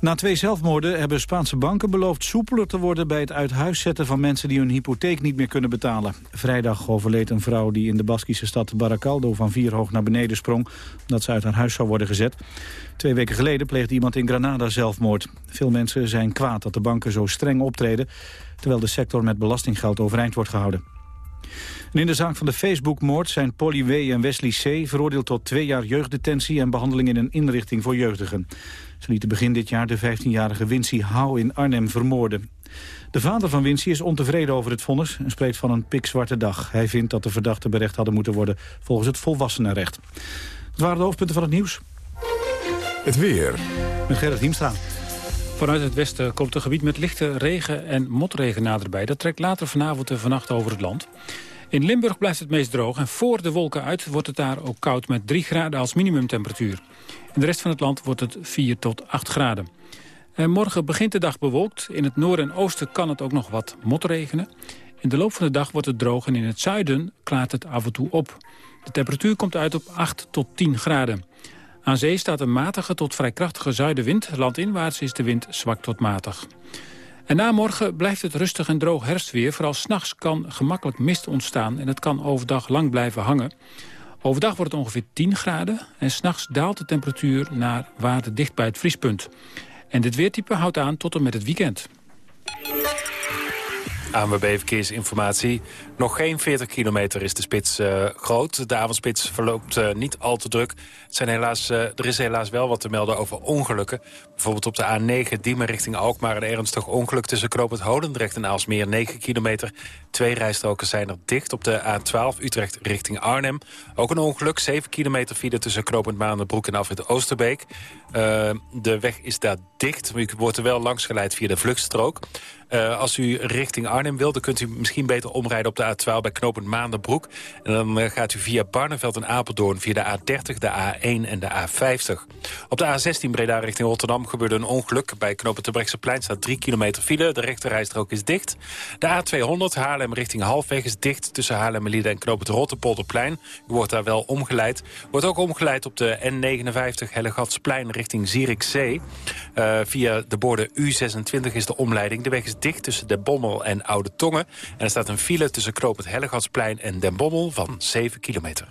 Na twee zelfmoorden hebben Spaanse banken beloofd soepeler te worden bij het uit huis zetten van mensen die hun hypotheek niet meer kunnen betalen. Vrijdag overleed een vrouw die in de Baskische stad Baracaldo van vier hoog naar beneden sprong, omdat ze uit haar huis zou worden gezet. Twee weken geleden pleegde iemand in Granada zelfmoord. Veel mensen zijn kwaad dat de banken zo streng optreden, terwijl de sector met belastinggeld overeind wordt gehouden. En in de zaak van de Facebook-moord zijn Polly W. en Wesley C. veroordeeld tot twee jaar jeugddetentie en behandeling in een inrichting voor jeugdigen. Ze lieten begin dit jaar de 15-jarige Wincy Hou in Arnhem vermoorden. De vader van Wincy is ontevreden over het vonnis en spreekt van een pikzwarte dag. Hij vindt dat de verdachten berecht hadden moeten worden volgens het volwassenenrecht. Dat waren de hoofdpunten van het nieuws. Het weer. Met Gerrit Hiemstra. Vanuit het westen komt een gebied met lichte regen en motregen naderbij. Dat trekt later vanavond en vannacht over het land. In Limburg blijft het meest droog en voor de wolken uit wordt het daar ook koud met 3 graden als minimumtemperatuur. In de rest van het land wordt het 4 tot 8 graden. En morgen begint de dag bewolkt. In het noorden en oosten kan het ook nog wat motregenen. In de loop van de dag wordt het droog en in het zuiden klaart het af en toe op. De temperatuur komt uit op 8 tot 10 graden. Aan zee staat een matige tot vrij krachtige zuidenwind. Landinwaarts is de wind zwak tot matig. En na morgen blijft het rustig en droog herfstweer. Vooral s'nachts kan gemakkelijk mist ontstaan en het kan overdag lang blijven hangen. Overdag wordt het ongeveer 10 graden en s'nachts daalt de temperatuur naar waarde dicht bij het vriespunt. En dit weertype houdt aan tot en met het weekend. ANWB Verkeersinformatie. Nog geen 40 kilometer is de spits uh, groot. De avondspits verloopt uh, niet al te druk. Het zijn helaas, uh, er is helaas wel wat te melden over ongelukken. Bijvoorbeeld op de A9 Diemen richting Alkmaar... een ernstig ongeluk tussen Knoopend Holendrecht en Aalsmeer. 9 kilometer. Twee rijstroken zijn er dicht. Op de A12 Utrecht richting Arnhem. Ook een ongeluk. 7 kilometer file tussen Knoopend Maandenbroek en Afrit Oosterbeek. de weg is daar dicht. U wordt er wel langs geleid via de vluchtstrook. Uh, als u richting Arnhem wilt, dan kunt u misschien beter omrijden op de A12 bij knooppunt Maandenbroek. En dan uh, gaat u via Barneveld en Apeldoorn via de A30, de A1 en de A50. Op de A16 Breda richting Rotterdam gebeurde een ongeluk. Bij knooppunt Terbrechtseplein staat 3 kilometer file. De rechterrijstrook is dicht. De A200 Haarlem richting Halfweg is dicht tussen Haarlemmerlieden en knooppunt Rotterpolderplein. U wordt daar wel omgeleid. Wordt ook omgeleid op de N59 Hellegatsplein richting Zierikzee. Uh, via de borden U26 is de omleiding. De weg is dicht tussen Den Bommel en Oude Tongen. En er staat een file tussen Knoop het Hellegatsplein en Den Bommel van 7 kilometer.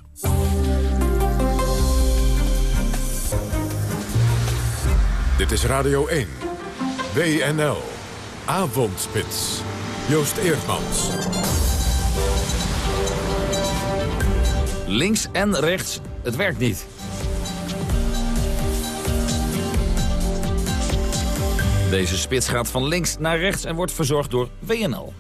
Dit is Radio 1. WNL. Avondspits. Joost Eerdmans. Links en rechts, het werkt niet. Deze spits gaat van links naar rechts en wordt verzorgd door WNL.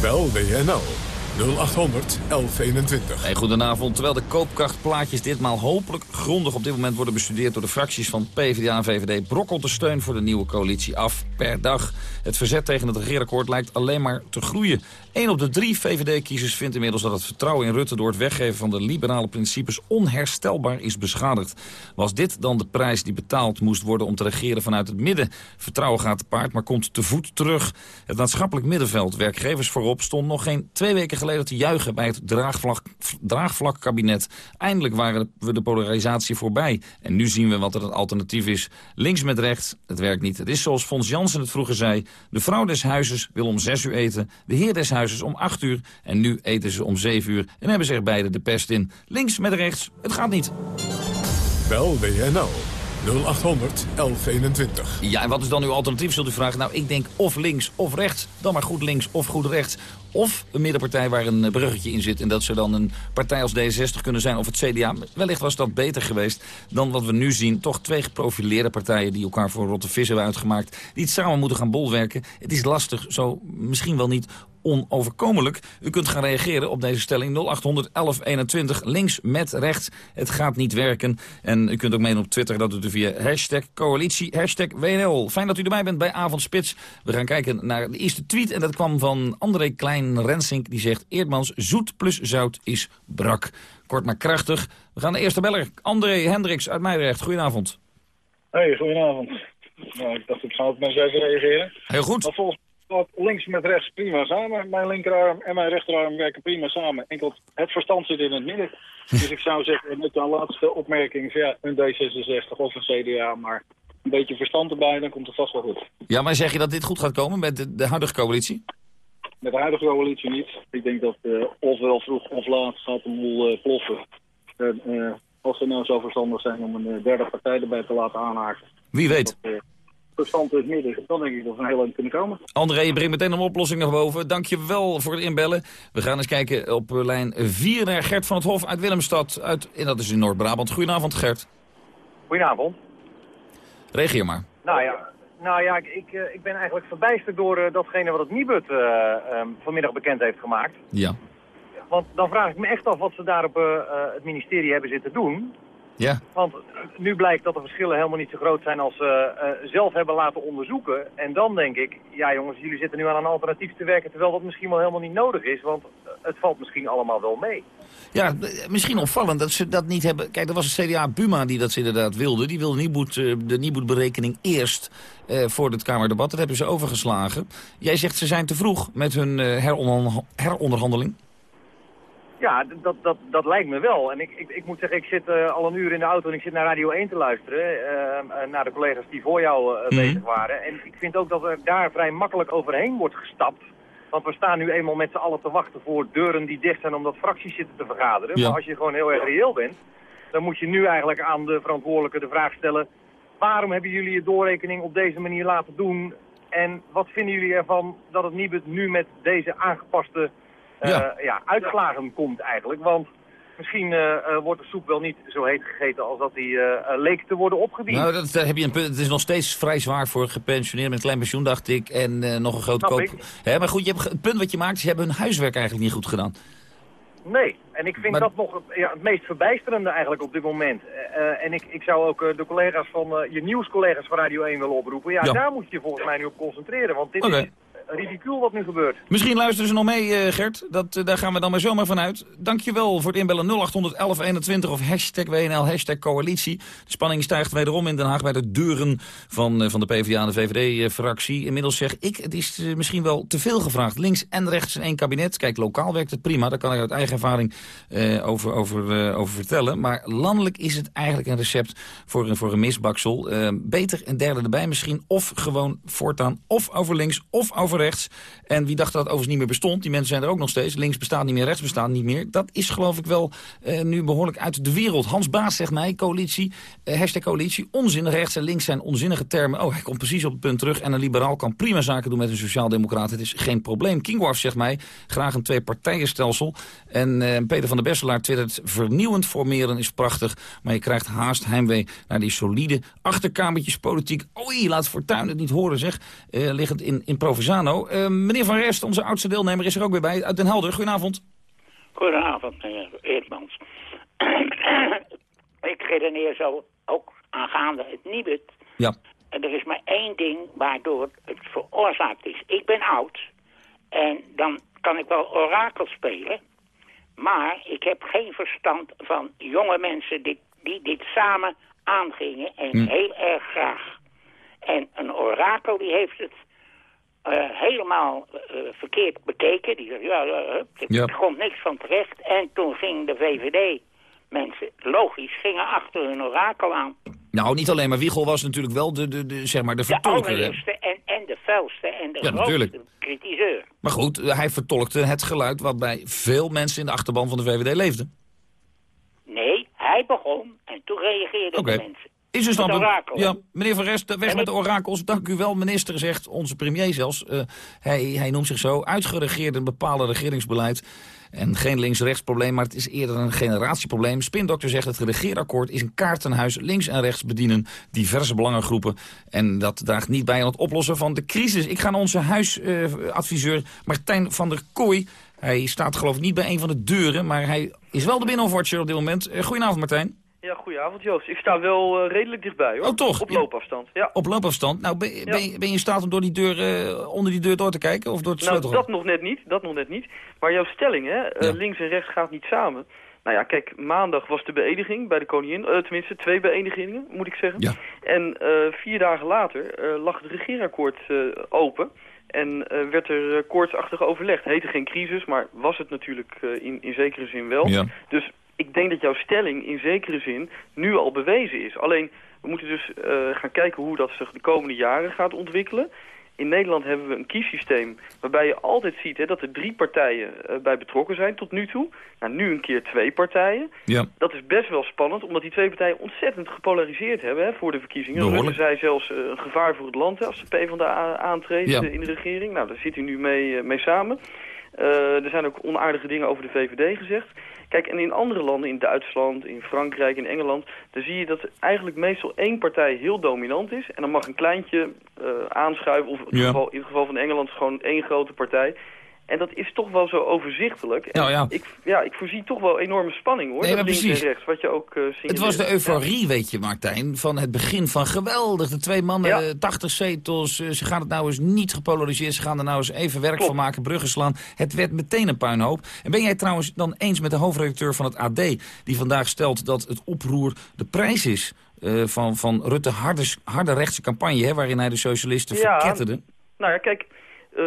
Bel WNL 0800 1121. Hey, goedenavond. Terwijl de koopkrachtplaatjes ditmaal hopelijk grondig op dit moment worden bestudeerd door de fracties van PvdA en VVD, brokkelt de steun voor de nieuwe coalitie af per dag. Het verzet tegen het regeerakkoord lijkt alleen maar te groeien. Een op de drie VVD-kiezers vindt inmiddels dat het vertrouwen in Rutte door het weggeven van de liberale principes onherstelbaar is beschadigd. Was dit dan de prijs die betaald moest worden om te regeren vanuit het midden? Vertrouwen gaat te paard, maar komt te voet terug. Het maatschappelijk middenveld, werkgevers voorop, stond nog geen twee weken geleden te juichen bij het draagvlak, draagvlakkabinet. Eindelijk waren we de polarisatie voorbij. En nu zien we wat er het alternatief is. Links met rechts, het werkt niet. Het is zoals Fons Jansen het vroeger zei. De vrouw des huizes wil om zes uur eten. De heer des huizes om acht uur. En nu eten ze om zeven uur. En hebben zich beide de pest in. Links met rechts, het gaat niet. Bel WNL 0800 1121. Ja, en wat is dan uw alternatief, zult u vragen? Nou, ik denk of links of rechts. Dan maar goed links of goed rechts. Of een middenpartij waar een bruggetje in zit. En dat zou dan een partij als D66 kunnen zijn of het CDA. Wellicht was dat beter geweest dan wat we nu zien. Toch twee geprofileerde partijen die elkaar voor rotte vis hebben uitgemaakt. Die het samen moeten gaan bolwerken. Het is lastig, zo misschien wel niet onoverkomelijk. U kunt gaan reageren op deze stelling 0800 1121 links met rechts. Het gaat niet werken. En u kunt ook meenemen op Twitter. Dat doet u via hashtag coalitie, hashtag WNL. Fijn dat u erbij bent bij Avondspits. We gaan kijken naar de eerste tweet. En dat kwam van André Klein-Rensink. Die zegt Eerdmans zoet plus zout is brak. Kort maar krachtig. We gaan de eerste beller. André Hendricks uit Meidrecht. Goedenavond. Hey, goedenavond. Nou, ik dacht ik ga op mensen even reageren. Heel goed. Maar volgens gaat links met rechts prima samen. Mijn linkerarm en mijn rechterarm werken prima samen. Enkel het verstand zit in het midden. Dus ik zou zeggen, met de laatste opmerking, ja, een D66 of een CDA, maar een beetje verstand erbij, dan komt het vast wel goed. Ja, maar zeg je dat dit goed gaat komen met de, de huidige coalitie? Met de huidige coalitie niet. Ik denk dat uh, ofwel vroeg of laat gaat de boel uh, ploffen. Uh, als ze nou zo verstandig zijn om een derde partij erbij te laten aanhaken. Wie weet. Dat, verstand is midden, dan denk ik dat we een heel eind kunnen komen. André, je brengt meteen een oplossing naar boven. Dank je wel voor het inbellen. We gaan eens kijken op lijn 4 naar Gert van het Hof uit Willemstad. Uit, en dat is in Noord-Brabant. Goedenavond, Gert. Goedenavond. Reageer maar. Nou ja, nou ja ik, ik, ik ben eigenlijk verbijsterd door uh, datgene wat het Nibud uh, um, vanmiddag bekend heeft gemaakt. Ja. Want dan vraag ik me echt af wat ze daar op uh, het ministerie hebben zitten doen. Ja. Want nu blijkt dat de verschillen helemaal niet zo groot zijn als ze uh, zelf hebben laten onderzoeken. En dan denk ik, ja jongens, jullie zitten nu aan een alternatief te werken... terwijl dat misschien wel helemaal niet nodig is, want het valt misschien allemaal wel mee. Ja, misschien opvallend dat ze dat niet hebben... Kijk, er was een CDA Buma die dat ze inderdaad wilde. Die wilde Nieboet, de Nieboet-berekening eerst uh, voor het Kamerdebat. Dat hebben ze overgeslagen. Jij zegt ze zijn te vroeg met hun heronder heronderhandeling. Ja, dat, dat, dat lijkt me wel. En ik, ik, ik moet zeggen, ik zit uh, al een uur in de auto en ik zit naar Radio 1 te luisteren. Uh, naar de collega's die voor jou uh, mm. bezig waren. En ik vind ook dat er daar vrij makkelijk overheen wordt gestapt. Want we staan nu eenmaal met z'n allen te wachten voor deuren die dicht zijn omdat fracties zitten te vergaderen. Ja. Maar als je gewoon heel erg reëel bent, dan moet je nu eigenlijk aan de verantwoordelijke de vraag stellen... waarom hebben jullie je doorrekening op deze manier laten doen? En wat vinden jullie ervan dat het Nibud nu met deze aangepaste ja. Uh, ja, uitslagen komt eigenlijk. Want misschien uh, uh, wordt de soep wel niet zo heet gegeten als dat die leek te worden opgediend. Nou, dat, heb je een punt. Het is nog steeds vrij zwaar voor gepensioneerden met een klein pensioen, dacht ik. En nog een grote koop. Hè, maar goed, je hebt, het punt wat je maakt, ze hebben hun huiswerk eigenlijk niet goed gedaan. Nee, en ik vind maar... dat nog ja, het meest verbijsterende eigenlijk op dit moment. En ik, ik zou ook de collega's van, je nieuwscollega's van Radio 1 willen oproepen. Ja, ja, daar moet je volgens mij nu op concentreren, want dit okay. is ridicuul wat nu gebeurt. Misschien luisteren ze nog mee, uh, Gert. Dat, uh, daar gaan we dan maar zomaar vanuit. Dankjewel voor het inbellen 081121 of hashtag WNL, hashtag coalitie. De spanning stijgt wederom in Den Haag bij de deuren van, uh, van de PvdA en de VVD-fractie. Inmiddels zeg ik, het is misschien wel te veel gevraagd. Links en rechts in één kabinet. Kijk, lokaal werkt het prima. Daar kan ik uit eigen ervaring over, over, over vertellen. Maar landelijk is het eigenlijk een recept voor, voor een misbaksel. beter een derde erbij misschien. Of gewoon voortaan of over links of over rechts. En wie dacht dat het overigens niet meer bestond, die mensen zijn er ook nog steeds. Links bestaat niet meer, rechts bestaat niet meer. Dat is geloof ik wel uh, nu behoorlijk uit de wereld. Hans Baas zegt mij, coalitie, uh, hashtag coalitie, onzin. Rechts en links zijn onzinnige termen. Oh, hij komt precies op het punt terug. En een liberaal kan prima zaken doen met een sociaaldemocraat. Het is geen probleem. Kingwarf zegt mij, graag een twee-partijenstelsel. En uh, Peter van der Besselaar twittert, vernieuwend formeren is prachtig. Maar je krijgt haast heimwee naar die solide achterkamertjes politiek. Oei, laat Fortuyn het niet horen zeg. liggend in improvisatie Uh, meneer Van Rest, onze oudste deelnemer, is er ook weer bij uit Den Helder. Goedenavond. Goedenavond, meneer Eertmans. ik redeneer zo ook aangaande het Nibud. Ja. En er is maar één ding waardoor het veroorzaakt is. Ik ben oud en dan kan ik wel orakel spelen. Maar ik heb geen verstand van jonge mensen die, die dit samen aangingen en Hm. heel erg graag. En een orakel die heeft het helemaal eh, verkeerd bekeken. Die zei, ja, er komt niks van terecht. En toen ging de VVD-mensen, logisch, gingen achter hun orakel aan. Nou, niet alleen, maar Wiegel was natuurlijk wel de, de, de, zeg maar de De vertolker. allereerste en, en de felste en de Ja, natuurlijk. grootste kritiseur. Maar goed, eh, hij vertolkte het geluid wat bij veel mensen in de achterban van de VVD leefde. Nee, hij begon en toen reageerden de mensen. Is dus Het dan orakel. Ja, meneer Van Rest, weg met de orakels. Dank u wel, minister, zegt onze premier zelfs. Eh, hij, hij noemt zich zo uitgeregeerd een bepaalde regeringsbeleid. En geen links-rechts probleem, maar het is eerder een generatieprobleem. Spindokter zegt het regeerakkoord is een kaartenhuis links en rechts bedienen diverse belangengroepen. En dat draagt niet bij aan het oplossen van de crisis. Ik ga naar onze huisadviseur Martijn van der Kooi. Hij staat geloof ik niet bij een van de deuren, maar hij is wel de binnenwatcher op dit moment. Eh, goedenavond Martijn. Ja, goedenavond Joost. Ik sta wel eh, redelijk dichtbij hoor. Oh, toch? Op loopafstand, ja. Op loopafstand. Nou, ben, ben, je- ben je in staat om door die deur, eh, onder die deur door te kijken? Of door het Nou, dat nog net niet, dat nog net niet. Maar jouw stelling, hè, eh, links en rechts gaat niet samen. Nou ja, kijk, maandag was de beëdiging bij de koningin. tenminste, twee beëdigingen, moet ik zeggen. Ja. En vier dagen later lag het regeerakkoord open. En werd er koortsachtig overlegd. Heette geen crisis, maar was het natuurlijk in, in zekere zin wel. Ja. Dus ik denk dat jouw stelling in zekere zin nu al bewezen is. Alleen, we moeten dus eh, gaan kijken hoe dat zich de komende jaren gaat ontwikkelen. In Nederland hebben we een kiessysteem waarbij je altijd ziet hè, dat er drie partijen eh, bij betrokken zijn tot nu toe. Nou, nu een keer twee partijen. Ja. Dat is best wel spannend, omdat die twee partijen ontzettend gepolariseerd hebben hè, voor de verkiezingen. Rutte zei zelfs eh, een gevaar voor het land hè, als de PvdA aantreedt Ja. in de regering. Nou, daar zit hij nu mee, mee samen. Er zijn ook onaardige dingen over de VVD gezegd. Kijk, en in andere landen, in Duitsland, in Frankrijk, in Engeland... dan zie je dat eigenlijk meestal één partij heel dominant is... en dan mag een kleintje eh, aanschuiven, of in, het Ja. geval, in het geval van Engeland is gewoon één grote partij... En dat is toch wel zo overzichtelijk. En Nou ja. Ik, ja, ik voorzie toch wel enorme spanning hoor. Nee, dat maar links precies. en rechts, wat je ook eh ziet. Het was de euforie, weet je, Martijn, van het begin van geweldig. De twee mannen, Ja. eh, 80 zetels, eh, ze gaan het nou eens niet gepolariseerd. Ze gaan er nou eens even werk Klopt. van maken, bruggen slaan. Het werd meteen een puinhoop. En ben jij trouwens dan eens met de hoofdredacteur van het AD... die vandaag stelt dat het oproer de prijs is... eh, van, van Rutte harde, harde rechtse campagne, hè, waarin hij de socialisten Ja, verketterde. Nou ja, kijk, eh,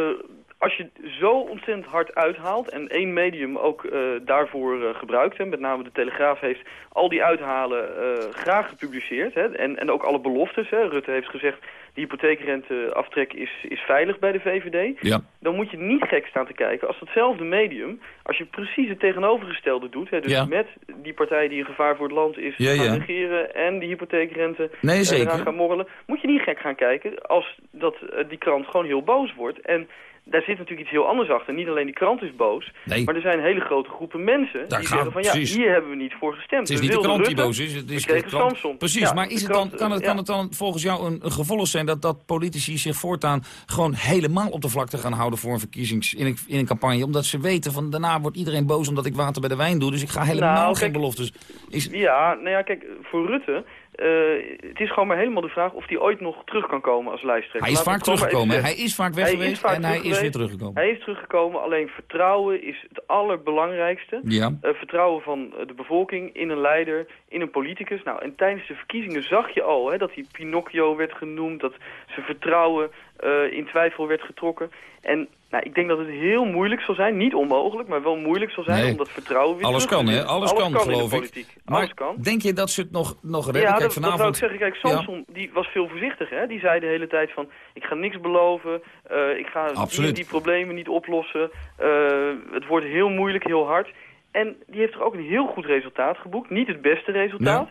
als je zo ontzettend hard uithaalt... en één medium ook eh, daarvoor eh, gebruikt, hè, met name de Telegraaf heeft al die uithalen eh, graag gepubliceerd. Hè, en, en ook alle beloftes. Hè. Rutte heeft gezegd, de hypotheekrenteaftrek is, is veilig bij de VVD. Ja. Dan moet je niet gek staan te kijken als datzelfde medium... als je precies het tegenovergestelde doet... Hè, dus Ja. met die partij die een gevaar voor het land is... Ja, gaan regeren en die hypotheekrente Nee, zeker. gaan morrelen... moet je niet gek gaan kijken als dat, die krant gewoon heel boos wordt... En daar zit natuurlijk iets heel anders achter. Niet alleen die krant is boos, Nee. maar er zijn hele grote groepen mensen Daar die gaan- zeggen van ja, precies. hier hebben we niet voor gestemd. Het is We niet de krant die Rutte, boos is, het is de krant. Samson. Precies, Ja, maar is het krant, dan, kan, het, eh, kan ja. het dan volgens jou een, een gevolg zijn... Dat, dat politici zich voortaan gewoon helemaal op de vlakte gaan houden... voor een verkiezings, in, een, in een campagne? Omdat ze weten van daarna wordt iedereen boos omdat ik water bij de wijn doe. Dus ik ga helemaal Nou, geen beloftes. Is, Ja, nou ja, kijk, voor Rutte... eh, het is gewoon maar helemaal de vraag of hij ooit nog terug kan komen als lijsttrekker. hij is vaak teruggekomen. Hij is vaak weg geweest en hij is weer teruggekomen. Hij is teruggekomen, alleen vertrouwen is het allerbelangrijkste. Ja. Eh, vertrouwen van eh, de bevolking in een leider, in een politicus. Nou, en tijdens de verkiezingen zag je al hè, dat hij Pinocchio werd genoemd, dat zijn vertrouwen eh, in twijfel werd getrokken. En nou, ik denk dat het heel moeilijk zal zijn, niet onmogelijk, maar wel moeilijk zal zijn Nee. om dat vertrouwen weer Alles kan, hè? winnen. Alles, kan, in de geloof ik. politiek. Maar Alles kan. denk je dat ze het nog, nog redden? Ja, dat, dat vanavond... wou ik zeggen. Kijk, Ja. Samson die was veel voorzichtiger. Hè? Die zei de hele tijd van, ik ga niks beloven. eh, ik ga die problemen niet oplossen. eh, het wordt heel moeilijk, heel hard. En die heeft er ook een heel goed resultaat geboekt. Niet het beste resultaat.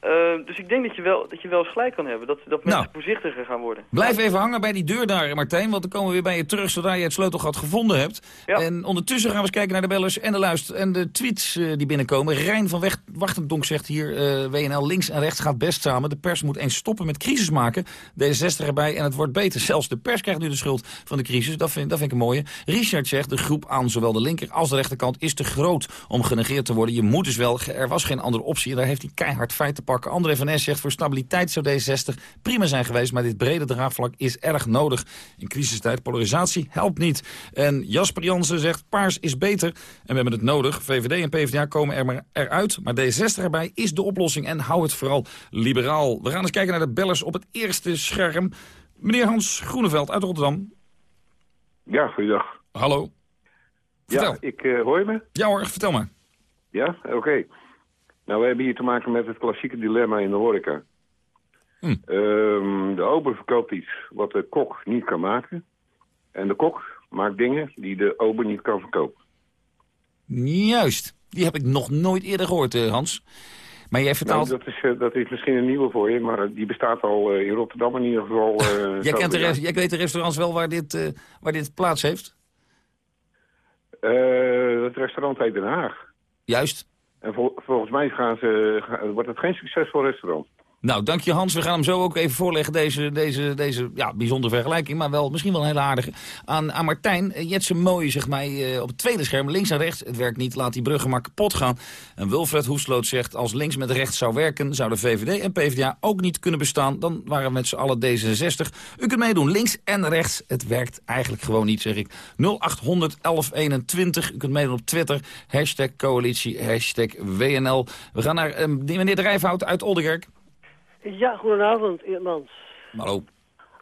Eh, dus ik denk dat je wel, dat je wel eens gelijk kan hebben. Dat, dat mensen Nou. voorzichtiger gaan worden. Blijf even hangen bij die deur daar, Martijn, want dan komen we weer bij je terug zodra je het sleutelgat gevonden hebt. En ondertussen gaan we eens kijken naar de bellers en de luister en de tweets eh, die binnenkomen. Rijn van Weg Wachtendonk zegt hier, eh, WNL links en rechts gaat best samen. De pers moet eens stoppen met crisis maken. D66 erbij en het wordt beter. Zelfs de pers krijgt nu de schuld van de crisis. Dat vind, dat vind ik een mooie. Richard zegt, de groep aan zowel de linker als de rechterkant is te groot om genegeerd te worden. Je moet dus wel, er was geen andere optie. En daar heeft hij keihard feit André van Es zegt, voor stabiliteit zou D66 prima zijn geweest. Maar dit brede draagvlak is erg nodig. In crisistijd, polarisatie helpt niet. En Jasper Jansen zegt, paars is beter. En we hebben het nodig. VVD en PvdA komen er maar eruit. Maar D66 erbij is de oplossing. En hou het vooral liberaal. We gaan eens kijken naar de bellers op het eerste scherm. Meneer Hans Groeneveld uit Rotterdam. Ja, goeiedag. Hallo. Vertel. Ja, ik eh, hoor je me? Ja hoor, vertel maar. Ja, oké. Nou, we hebben hier te maken met het klassieke dilemma in de horeca. Hm. Ehm, de ober verkoopt iets wat de kok niet kan maken. En de kok maakt dingen die de ober niet kan verkopen. Juist. Die heb ik nog nooit eerder gehoord, eh, Hans. Maar jij vertaalt... Nou, dat, is, eh, dat is misschien een nieuwe voor je, maar die bestaat al eh, in Rotterdam in ieder geval. eh, jij, kent de rest, jij weet de restaurants wel waar dit, eh, waar dit plaats heeft? Eh, het restaurant heet Den Haag. Juist. En vol- volgens mij gaan ze, wordt het geen succesvol restaurant. Nou, dank je Hans. We gaan hem zo ook even voorleggen, deze, deze, deze ja, bijzondere vergelijking. Maar wel, misschien wel een hele aardige. Aan, aan Martijn. Eh, Jetse Mooie zegt mij eh, op het tweede scherm, links en rechts. Het werkt niet, laat die bruggen maar kapot gaan. En Wilfred Hoesloot zegt, als links met rechts zou werken... zou de VVD en PvdA ook niet kunnen bestaan. Dan waren we met z'n allen D66. U kunt meedoen, links en rechts. Het werkt eigenlijk gewoon niet, zeg ik. 0800 1121. U kunt meedoen op Twitter. Hashtag coalitie, hashtag WNL. We gaan naar eh, meneer Drijfhout uit Oldenkerk. Ja, goedenavond, Eermans. Hallo.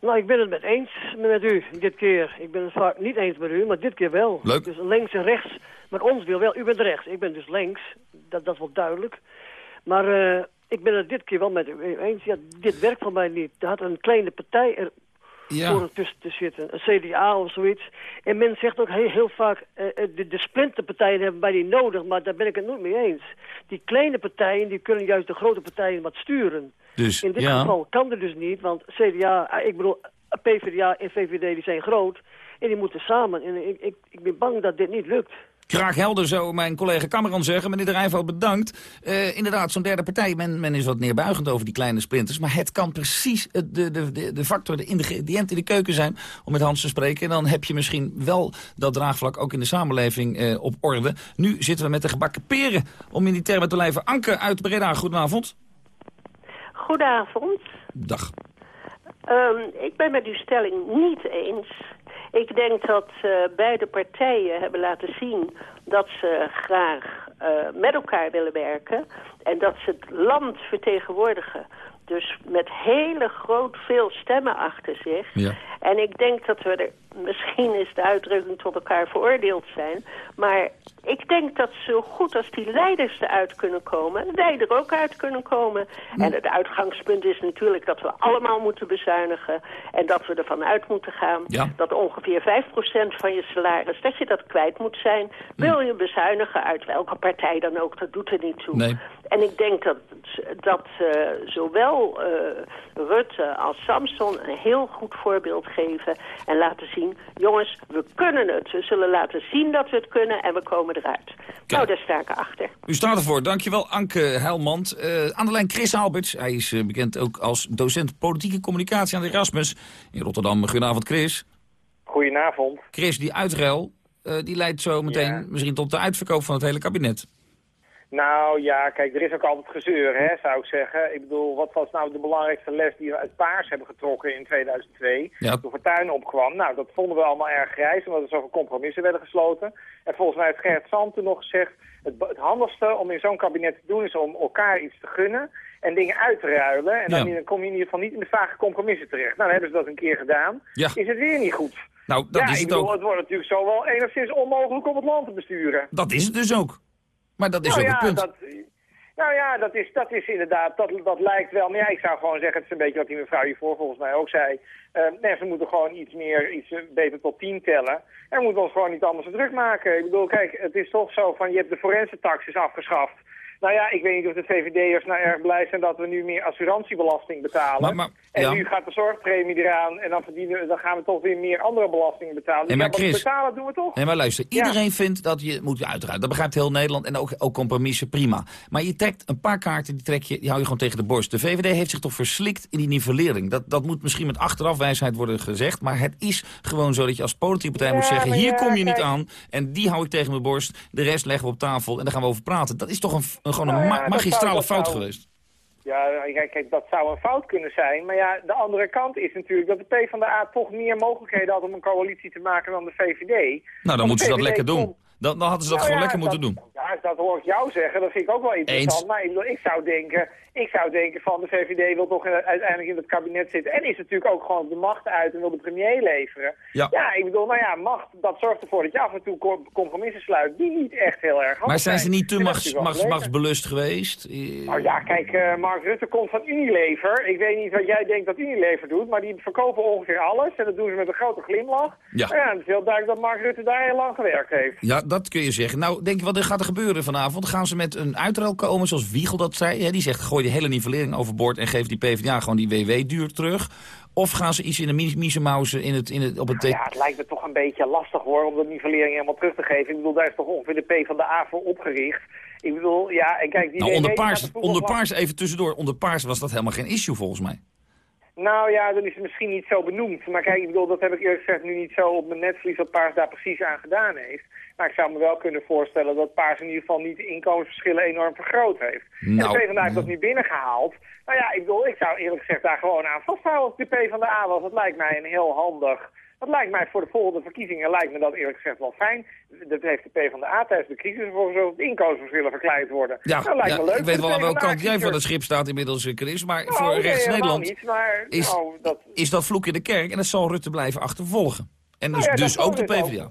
Nou, ik ben het met eens met u, dit keer. Ik ben het vaak niet eens met u, maar dit keer wel. Leuk. Dus links en rechts, met ons wil wel. U bent rechts, ik ben dus links. Dat, dat is wel duidelijk. Maar eh, ik ben het dit keer wel met u eens. Ja, dit werkt voor mij niet. Er had een kleine partij er Ja. voor tussen te zitten. Een CDA of zoiets. En men zegt ook heel, heel vaak, eh, eh, de, de splinterpartijen hebben wij niet nodig. Maar daar ben ik het nooit mee eens. Die kleine partijen, die kunnen juist de grote partijen wat sturen. Dus, In dit ja. geval kan dat dus niet, want CDA, eh, ik bedoel, PvdA en VVD die zijn groot. En die moeten samen. En ik, ik, ik ben bang dat dit niet lukt. Kraakhelder zou mijn collega Cameron zeggen. Meneer de Rijnveld, bedankt. Eh, inderdaad, zo'n derde partij. Men, men is wat neerbuigend over die kleine splinters. Maar het kan precies de, de, de, de factor, de ingrediënt in de keuken zijn... om met Hans te spreken. En dan heb je misschien wel dat draagvlak ook in de samenleving eh, op orde. Nu zitten we met de gebakken peren om in die termen te blijven. Anke uit Breda, goedenavond. Goedenavond. Dag. Ehm, ik ben met uw stelling niet eens. Ik denk dat eh, beide partijen hebben laten zien dat ze graag eh, met elkaar willen werken. En dat ze het land vertegenwoordigen. Dus met hele groot veel stemmen achter zich. Ja. En ik denk dat we er, misschien is de uitdrukking tot elkaar veroordeeld zijn. Maar ik denk dat zo goed als die leiders eruit kunnen komen, wij er ook uit kunnen komen. En het uitgangspunt is natuurlijk dat we allemaal moeten bezuinigen. En dat we ervan uit moeten gaan Ja. dat ongeveer 5% van je salaris, dat je dat kwijt moet zijn. Wil je bezuinigen uit welke partij dan ook, dat doet er niet toe. Nee. En ik denk dat, dat eh, zowel eh, Rutte als Samson een heel goed voorbeeld geven. En laten zien, jongens, we kunnen het. We zullen laten zien dat we het kunnen en we komen eruit. Nou, daar sta ik achter. U staat ervoor. Dankjewel, Anke Helmand. Eh, aan de lijn Chris Alberts. Hij is eh, bekend ook als docent politieke communicatie aan de Erasmus in Rotterdam. Goedenavond, Chris. Goedenavond. Chris, die uitruil, eh, die leidt zo meteen misschien tot de uitverkoop van het hele kabinet. Nou ja, kijk, er is ook altijd gezeur, hè, zou ik zeggen. Ik bedoel, wat was nou de belangrijkste les die we uit Paars hebben getrokken in 2002? Ja. Toen Fortuyn opkwam. Nou, dat vonden we allemaal erg grijs, omdat er zoveel compromissen werden gesloten. En volgens mij heeft Gerrit Zand toen nog gezegd... Het, het handigste om in zo'n kabinet te doen is om elkaar iets te gunnen... en dingen uit te ruilen. En dan, Ja. kom je in ieder geval niet in de vage compromissen terecht. Nou, dan hebben ze dat een keer gedaan. Ja. Is het weer niet goed. Nou, dat ja, is ik het bedoel, ook. het wordt natuurlijk zo wel enigszins onmogelijk om het land te besturen. Dat is het dus ook. Maar dat is nou ook ja, het punt. Dat, nou ja, dat is, dat is inderdaad, dat, dat lijkt wel. Maar ja, ik zou gewoon zeggen, het is een beetje wat die mevrouw hiervoor volgens mij ook zei. Eh, nee, ze moeten gewoon iets meer, iets beter tot tien tellen. En we moeten ons gewoon niet anders druk maken. Ik bedoel, kijk, het is toch zo van, je hebt de forense taxes afgeschaft. Nou ja, ik weet niet of de VVD'ers nou erg blij zijn dat we nu meer assurantiebelasting betalen. Maar- maar- en nu gaat de zorgpremie eraan en dan, verdienen, dan gaan we toch weer meer andere belastingen betalen. Nee, Dus maar Chris- betalen doen we toch? Nee, maar luister, Ja. iedereen vindt dat je moet uiteraard. Dat begrijpt heel Nederland en ook, ook compromissen, prima. Maar je trekt een paar kaarten, die, trek je, die hou je gewoon tegen de borst. De VVD heeft zich toch verslikt in die nivellering. Dat, dat moet misschien met achterafwijsheid worden gezegd. Maar het is gewoon zo dat je als politieke partij Ja, moet zeggen... hier kom je niet aan en die hou ik tegen mijn borst. De rest leggen we op tafel en daar gaan we over praten. Dat is toch een, gewoon Nou een ma- dat magistrale fout geweest. Ja, kijk, kijk, dat zou een fout kunnen zijn. Maar ja, de andere kant is natuurlijk dat de PvdA toch meer mogelijkheden had om een coalitie te maken dan de VVD. Nou, dan Want moeten ze dat lekker doen. Dan, dan hadden ze dat Nou gewoon ja, lekker moeten dat- doen. Ja, dat hoor ik jou zeggen. Dat vind ik ook wel interessant. Eens. Maar ik, ik zou denken, ik zou denken van de VVD wil toch eh, uiteindelijk in het kabinet zitten. En is natuurlijk ook gewoon de macht uit en wil de premier leveren. Ja. ik bedoel, nou ja, macht, dat zorgt ervoor dat je af en toe co- compromissen sluit die niet echt heel erg handig Maar zijn ze niet te machts, machtsbelust geweest? Eh, Nou ja, kijk, eh, Mark Rutte komt van Unilever. Ik weet niet wat jij denkt dat Unilever doet, maar die verkopen ongeveer alles. En dat doen ze met een grote glimlach. Ja. Nou ja, het is heel duidelijk dat Mark Rutte daar heel lang gewerkt heeft. Ja, dat kun je zeggen. Nou, denk je, wat er gaat er gebeuren vanavond? Gaan ze met een uitruil komen, zoals Wiegel dat zei? Hè? Die zegt, gooi die hele nivellering overboord en geef die PvdA gewoon die WW-duur terug. Of gaan ze iets in de mies- miezenmauzen in het, in het, op het... Ja, het lijkt me toch een beetje lastig hoor, om dat nivellering helemaal terug te geven. Ik bedoel, daar is toch ongeveer de P van de A voor opgericht. Ik bedoel, ja, en kijk, die nou, onder paars, er onder paars, even tussendoor, onder paars was dat helemaal geen issue volgens mij. Nou ja, dan is het misschien niet zo benoemd. Maar kijk, ik bedoel, dat heb ik eerlijk gezegd nu niet zo op mijn netvlies wat Paars daar precies aan gedaan heeft. Maar ik zou me wel kunnen voorstellen dat Paars in ieder geval niet de inkomensverschillen enorm vergroot heeft. Nou, en de PvdA heeft dat nu binnengehaald. Nou ja, ik bedoel, ik zou eerlijk gezegd daar gewoon aan vasthouden als de PvdA was. Dat lijkt mij een heel handig... Dat lijkt mij voor de volgende verkiezingen lijkt me dat eerlijk gezegd wel fijn. Dat heeft de PvdA tijdens de crisis gezorgd dat de inkomensverschillen verkleind worden. Ja, dat lijkt ja, me leuk ik weet voor wel aan welke kant jij van het schip staat inmiddels, eh, Chris. Maar Nou, voor nee, rechts helemaal Nederland niet, maar, is, nou, dat, is dat vloek in de kerk en dat zal Rutte blijven achtervolgen. En dus, Nou ja, dus dat ook de dus PvdA.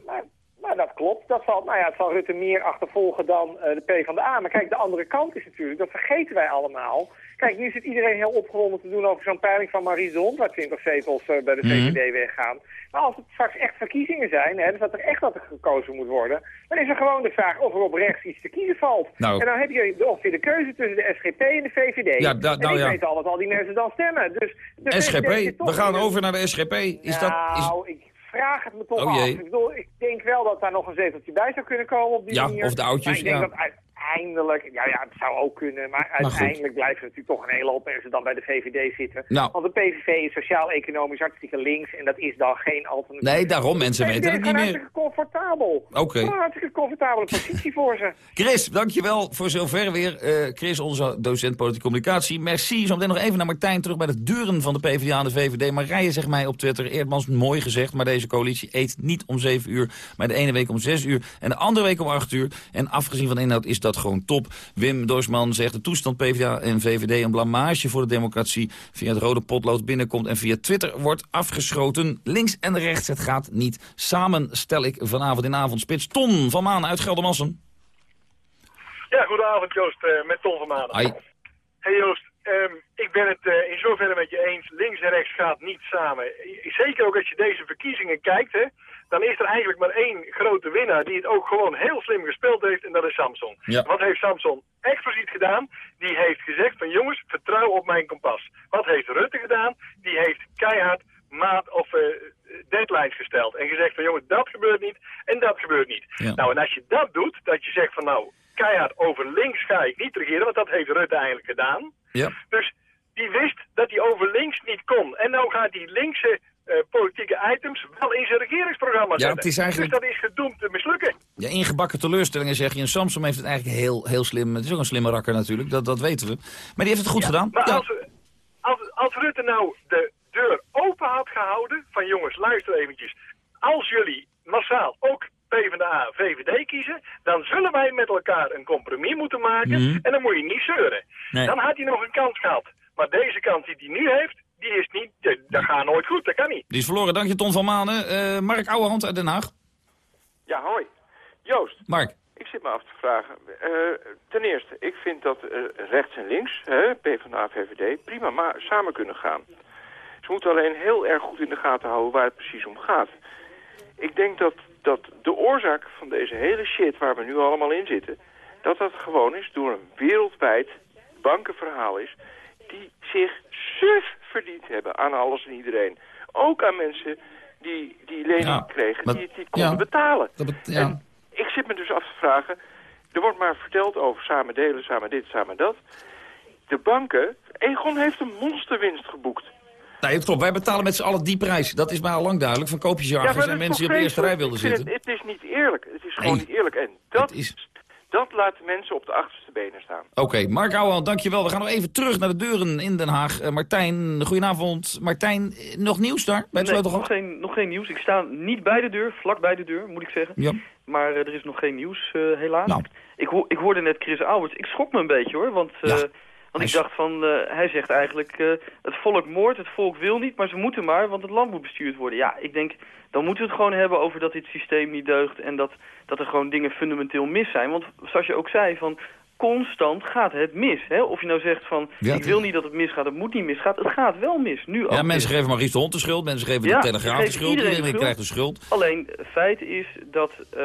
Dat nou ja, het zal Rutte meer achtervolgen dan eh, de PvdA. Maar kijk, de andere kant is natuurlijk, dat vergeten wij allemaal. Kijk, nu zit iedereen heel opgewonden te doen over zo'n peiling van Marie de Hond... waar 20 zetels eh, bij de Mhm. VVD weggaan. Maar als het straks echt verkiezingen zijn, hè, dus dat er echt wat er gekozen moet worden... dan is er gewoon de vraag of er op rechts iets te kiezen valt. Nou. En dan heb je ongeveer de keuze tussen de SGP en de VVD. Ja, en nou ik ja. weet al wat al die mensen dan stemmen. Dus de SGP, we gaan over naar de SGP. Is dat, is, nou, ik vraag het me toch Oh, af. Ik bedoel, ik denk wel dat daar nog een zeteltje bij zou kunnen komen op die Ja, manier. of de oudjes, Maar ik denk ja. dat uiteindelijk, ja, ja, het zou ook kunnen, maar goed. uiteindelijk blijven natuurlijk toch een hele hoop mensen dan bij de VVD zitten. Nou. Want de PVV is sociaal-economisch hartstikke links en dat is dan geen alternatief. Nee, daarom, mensen weten het niet is meer. hartstikke comfortabel. Oké. Een hartstikke comfortabele positie voor ze. Chris, dankjewel voor zover weer. Eh, Chris, onze docent politieke communicatie. Merci. Zometeen nog even naar Martijn terug bij de deuren van de PvdA en de VVD. Marije zegt mij op Twitter, Eerdmans, mooi gezegd... maar deze coalitie eet niet om 7 uur, maar de ene week om 6 uur... en de andere week om 8 uur. En afgezien van de inhoud is dat gewoon top. Wim Dorsman zegt, de toestand PvdA en VVD... een blamage voor de democratie via het rode potlood binnenkomt... en via Twitter wordt afgeschoten. Links en rechts, het gaat niet samen, stel ik vanavond in avondspits. Ton van Maan uit Geldermalsen. Ja, goedenavond Joost, eh, met Tom van Manen. Hoi. Hey Joost, ehm, ik ben het eh, in zoverre met je eens. Links en rechts gaat niet samen. Zeker ook als je deze verkiezingen kijkt, hè, dan is er eigenlijk maar één grote winnaar die het ook gewoon heel slim gespeeld heeft en dat is Samson. Ja. Wat heeft Samson expliciet gedaan? Die heeft gezegd van jongens, vertrouw op mijn kompas. Wat heeft Rutte gedaan? Die heeft keihard maat of eh, deadlines gesteld en gezegd van jongens, dat gebeurt niet en dat gebeurt niet. Ja. Nou, en als je dat doet, dat je zegt van nou, keihard over links ga ik niet regeren, want dat heeft Rutte eigenlijk gedaan. Ja. Dus die wist dat hij over links niet kon. En nou gaat die linkse eh, politieke items wel in zijn regeringsprogramma Ja, het is eigenlijk- Dus dat is gedoemd te mislukken. Ja, ingebakken teleurstellingen zeg je. En Samsung heeft het eigenlijk heel, heel slim. Het is ook een slimme rakker natuurlijk, dat, dat weten we. Maar die heeft het goed gedaan. Maar Ja. als, als, als Rutte nou de deur open had gehouden, van jongens, luister eventjes. Als jullie massaal ook PvdA, VVD kiezen, dan zullen wij met elkaar een compromis moeten maken. Mhm. En dan moet je niet zeuren. Nee. Dan had hij nog een kans gehad. Maar deze kans die hij nu heeft, die is niet, die- dat gaat nooit goed, dat kan niet. Die is verloren. Dank je, Ton van Manen. Eh, Mark Ouwehand uit Den Haag. Ja, hoi. Joost, Mark. ik zit me af te vragen. eh, ten eerste, ik vind dat eh, rechts en links, hè, PvdA, VVD, prima maar samen kunnen gaan. Ze moeten alleen heel erg goed in de gaten houden waar het precies om gaat. Ik denk dat, dat de oorzaak van deze hele shit waar we nu allemaal in zitten... dat dat gewoon is door een wereldwijd bankenverhaal is... die zich suf verdiend hebben aan alles en iedereen. Ook aan mensen die, die lening kregen, die het niet konden betalen. En ik zit me dus af te vragen... er wordt maar verteld over samen delen, samen dit, samen dat. De banken... Egon heeft een monsterwinst geboekt. Nee, het klopt. Wij betalen met z'n allen die prijs. Dat is maar al lang duidelijk. Van koopjesjagers en mensen die op de eerste rij wilden zitten. Het, het, is niet eerlijk. Het is gewoon niet eerlijk. En dat, is... dat laat mensen op de achterste benen staan. Oké, Mark Ouwehand, dankjewel. We gaan nog even terug naar de deuren in Den Haag. Uh, Martijn, goedenavond. Martijn, eh, nog nieuws daar bij het nee, nog geen, nog geen nieuws. Ik sta niet bij de deur, vlak bij de deur, moet ik zeggen. Ja. Maar uh, er is nog geen nieuws, helaas. Nou. Ik, ho ik hoorde net Chris Alberts. Ik schrok me een beetje, hoor. Want... Ja. Want ik dacht van, uh, hij zegt eigenlijk, uh, het volk moordt, het volk wil niet, maar ze moeten maar, want het land moet bestuurd worden. Ja, ik denk, dan moeten we het gewoon hebben over dat dit systeem niet deugt en dat, dat er gewoon dingen fundamenteel mis zijn. Want zoals je ook zei, van constant gaat het mis. Hè? Of je nou zegt van, ik wil niet dat het misgaat, het moet niet misgaan. Het gaat wel mis, nu Ja, mensen geven Maurice de Hond de schuld, mensen geven de Telegraaf de schuld, iedereen, iedereen krijgt de schuld. Alleen, feit is dat uh,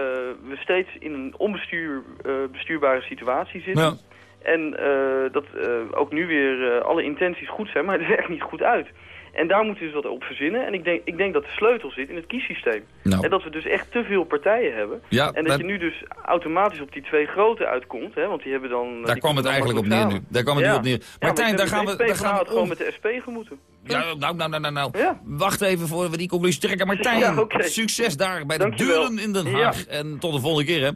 we steeds in een onbestuurbare situatie zitten. Ja. En uh, dat uh, ook nu weer uh, alle intenties goed zijn, maar het werkt niet goed uit. En daar moeten we dus wat op verzinnen. En ik denk, ik denk dat de sleutel zit in het kiessysteem. Nou. En dat we dus echt te veel partijen hebben. Ja, en dat je nu dus automatisch op die twee grote uitkomt. Hè, want die hebben dan... Daar kwam het eigenlijk op neer nu. Daar kwam het ja. nu op neer. Martijn, ja, daar gaan we... Daar gaan we gewoon met de SP gemoeten. Ja, nou, nou, nou, nou, nou. Wacht even voor we die conclusie trekken. Martijn, okay. succes daar bij de Dankjewel. deuren in Den Haag. En tot de volgende keer, hè.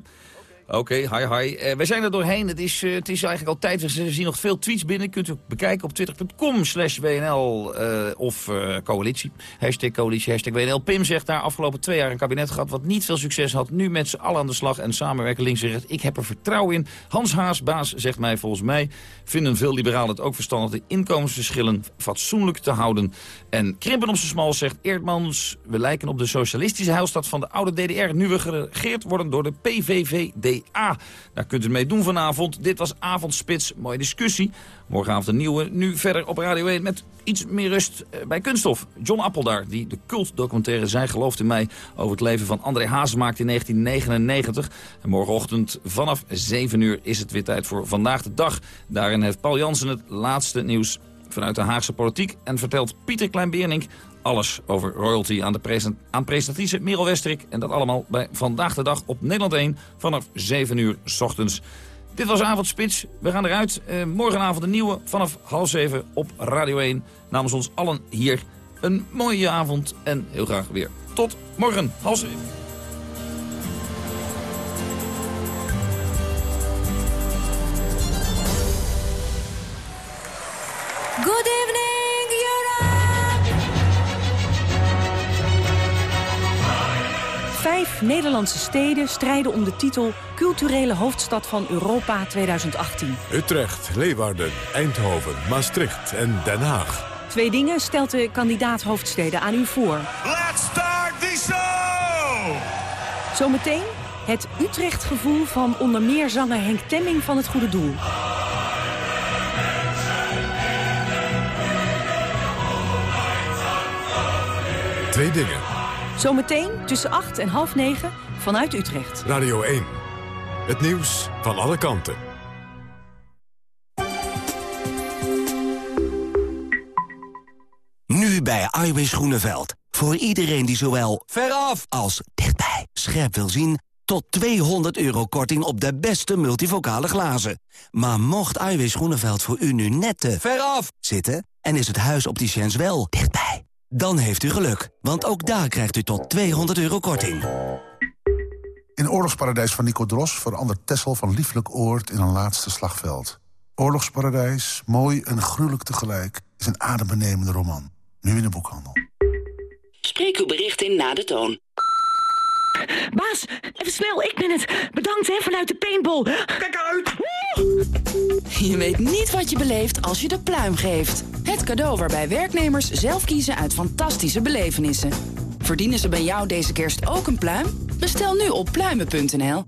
Oké, hi hi. Uh, wij zijn er doorheen. Het is, uh, het is eigenlijk al tijd. We zien nog veel tweets binnen. Kunt u bekijken op twitter.com slash WNL uh, of coalitie. Hashtag coalitie, hashtag WNL. Pim zegt daar afgelopen twee jaar een kabinet gehad... wat niet veel succes had. Nu met z'n allen aan de slag en samenwerken links en rechts. Ik heb er vertrouwen in. Hans Haas, baas, zegt mij volgens mij... vinden veel liberalen het ook verstandig de inkomensverschillen fatsoenlijk te houden. En Krimpen op zijn smal zegt Eerdmans... we lijken op de socialistische heilstad van de oude DDR... nu we geregeerd worden door de PVVD. Daar kunt u mee doen vanavond. Dit was Avondspits. Mooie discussie. Morgenavond een nieuwe. Nu verder op Radio 1 met iets meer rust bij Kunststof. John Appeldaar, die de cultdocumentaire Zij gelooft in mij... over het leven van André Haas maakte in 1999. En morgenochtend vanaf 7 uur is het weer tijd voor Vandaag de Dag. Daarin heeft Paul Jansen het laatste nieuws vanuit de Haagse politiek... en vertelt Pieter Klein-Beernink alles over royalty aan, de present aan presentatrice Merel Westrik. En dat allemaal bij Vandaag de Dag op Nederland 1 vanaf 7 uur s ochtends. Dit was Avondspits. We gaan eruit. Uh, morgenavond een nieuwe vanaf half 7 op Radio 1. Namens ons allen hier een mooie avond en heel graag weer tot morgen half 7. Vijf Nederlandse steden strijden om de titel Culturele Hoofdstad van Europa 2018. Utrecht, Leeuwarden, Eindhoven, Maastricht en Den Haag. Twee dingen stelt de kandidaat hoofdsteden aan u voor. Let's start the show! Zometeen het Utrecht-gevoel van onder meer zanger Henk Temming van het Goede Doel. Twee dingen. Zometeen tussen 8 en half 9 vanuit Utrecht. Radio 1. Het nieuws van alle kanten. Nu bij Iwis Groeneveld. Voor iedereen die zowel veraf als dichtbij scherp wil zien... tot 200 euro korting op de beste multivocale glazen. Maar mocht Iwis Groeneveld voor u nu net te veraf zitten... en is het huis opticiens wel dichtbij... Dan heeft u geluk, want ook daar krijgt u tot 200 euro korting. In Oorlogsparadijs van Nico Dros verandert Tessel van lieflijk oord in een laatste slagveld. Oorlogsparadijs, mooi en gruwelijk tegelijk, is een adembenemende roman. Nu in de boekhandel. Spreek uw bericht in na de toon. Baas, even snel, ik ben het. Bedankt hè, vanuit de paintball. Kijk uit! Je weet niet wat je beleeft als je de pluim geeft. Het cadeau waarbij werknemers zelf kiezen uit fantastische belevenissen. Verdienen ze bij jou deze kerst ook een pluim? Bestel nu op pluimen.nl.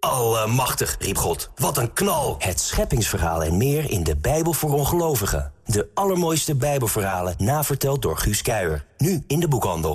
Allemachtig, riep God. Wat een knal! Het scheppingsverhaal en meer in de Bijbel voor ongelovigen. De allermooiste Bijbelverhalen, naverteld door Guus Kuijer. Nu in de boekhandel.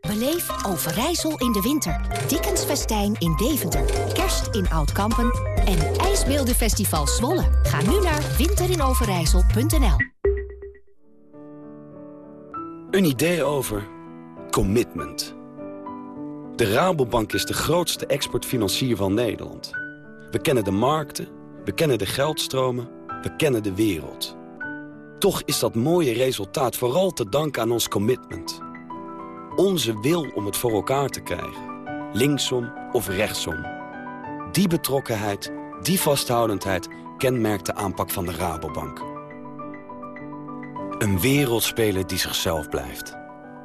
Beleef Overijssel in de winter. Dickensfestijn in Deventer. Kerst in Oudkampen. En IJsbeeldenfestival Zwolle. Ga nu naar winterinoverijssel.nl Een idee over commitment. De Rabobank is de grootste exportfinancier van Nederland. We kennen de markten, we kennen de geldstromen, we kennen de wereld. Toch is dat mooie resultaat vooral te danken aan ons commitment... Onze wil om het voor elkaar te krijgen. Linksom of rechtsom. Die betrokkenheid, die vasthoudendheid kenmerkt de aanpak van de Rabobank. Een wereldspeler die zichzelf blijft.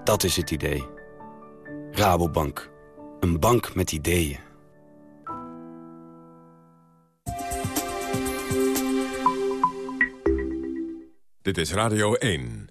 Dat is het idee. Rabobank. Een bank met ideeën. Dit is Radio 1.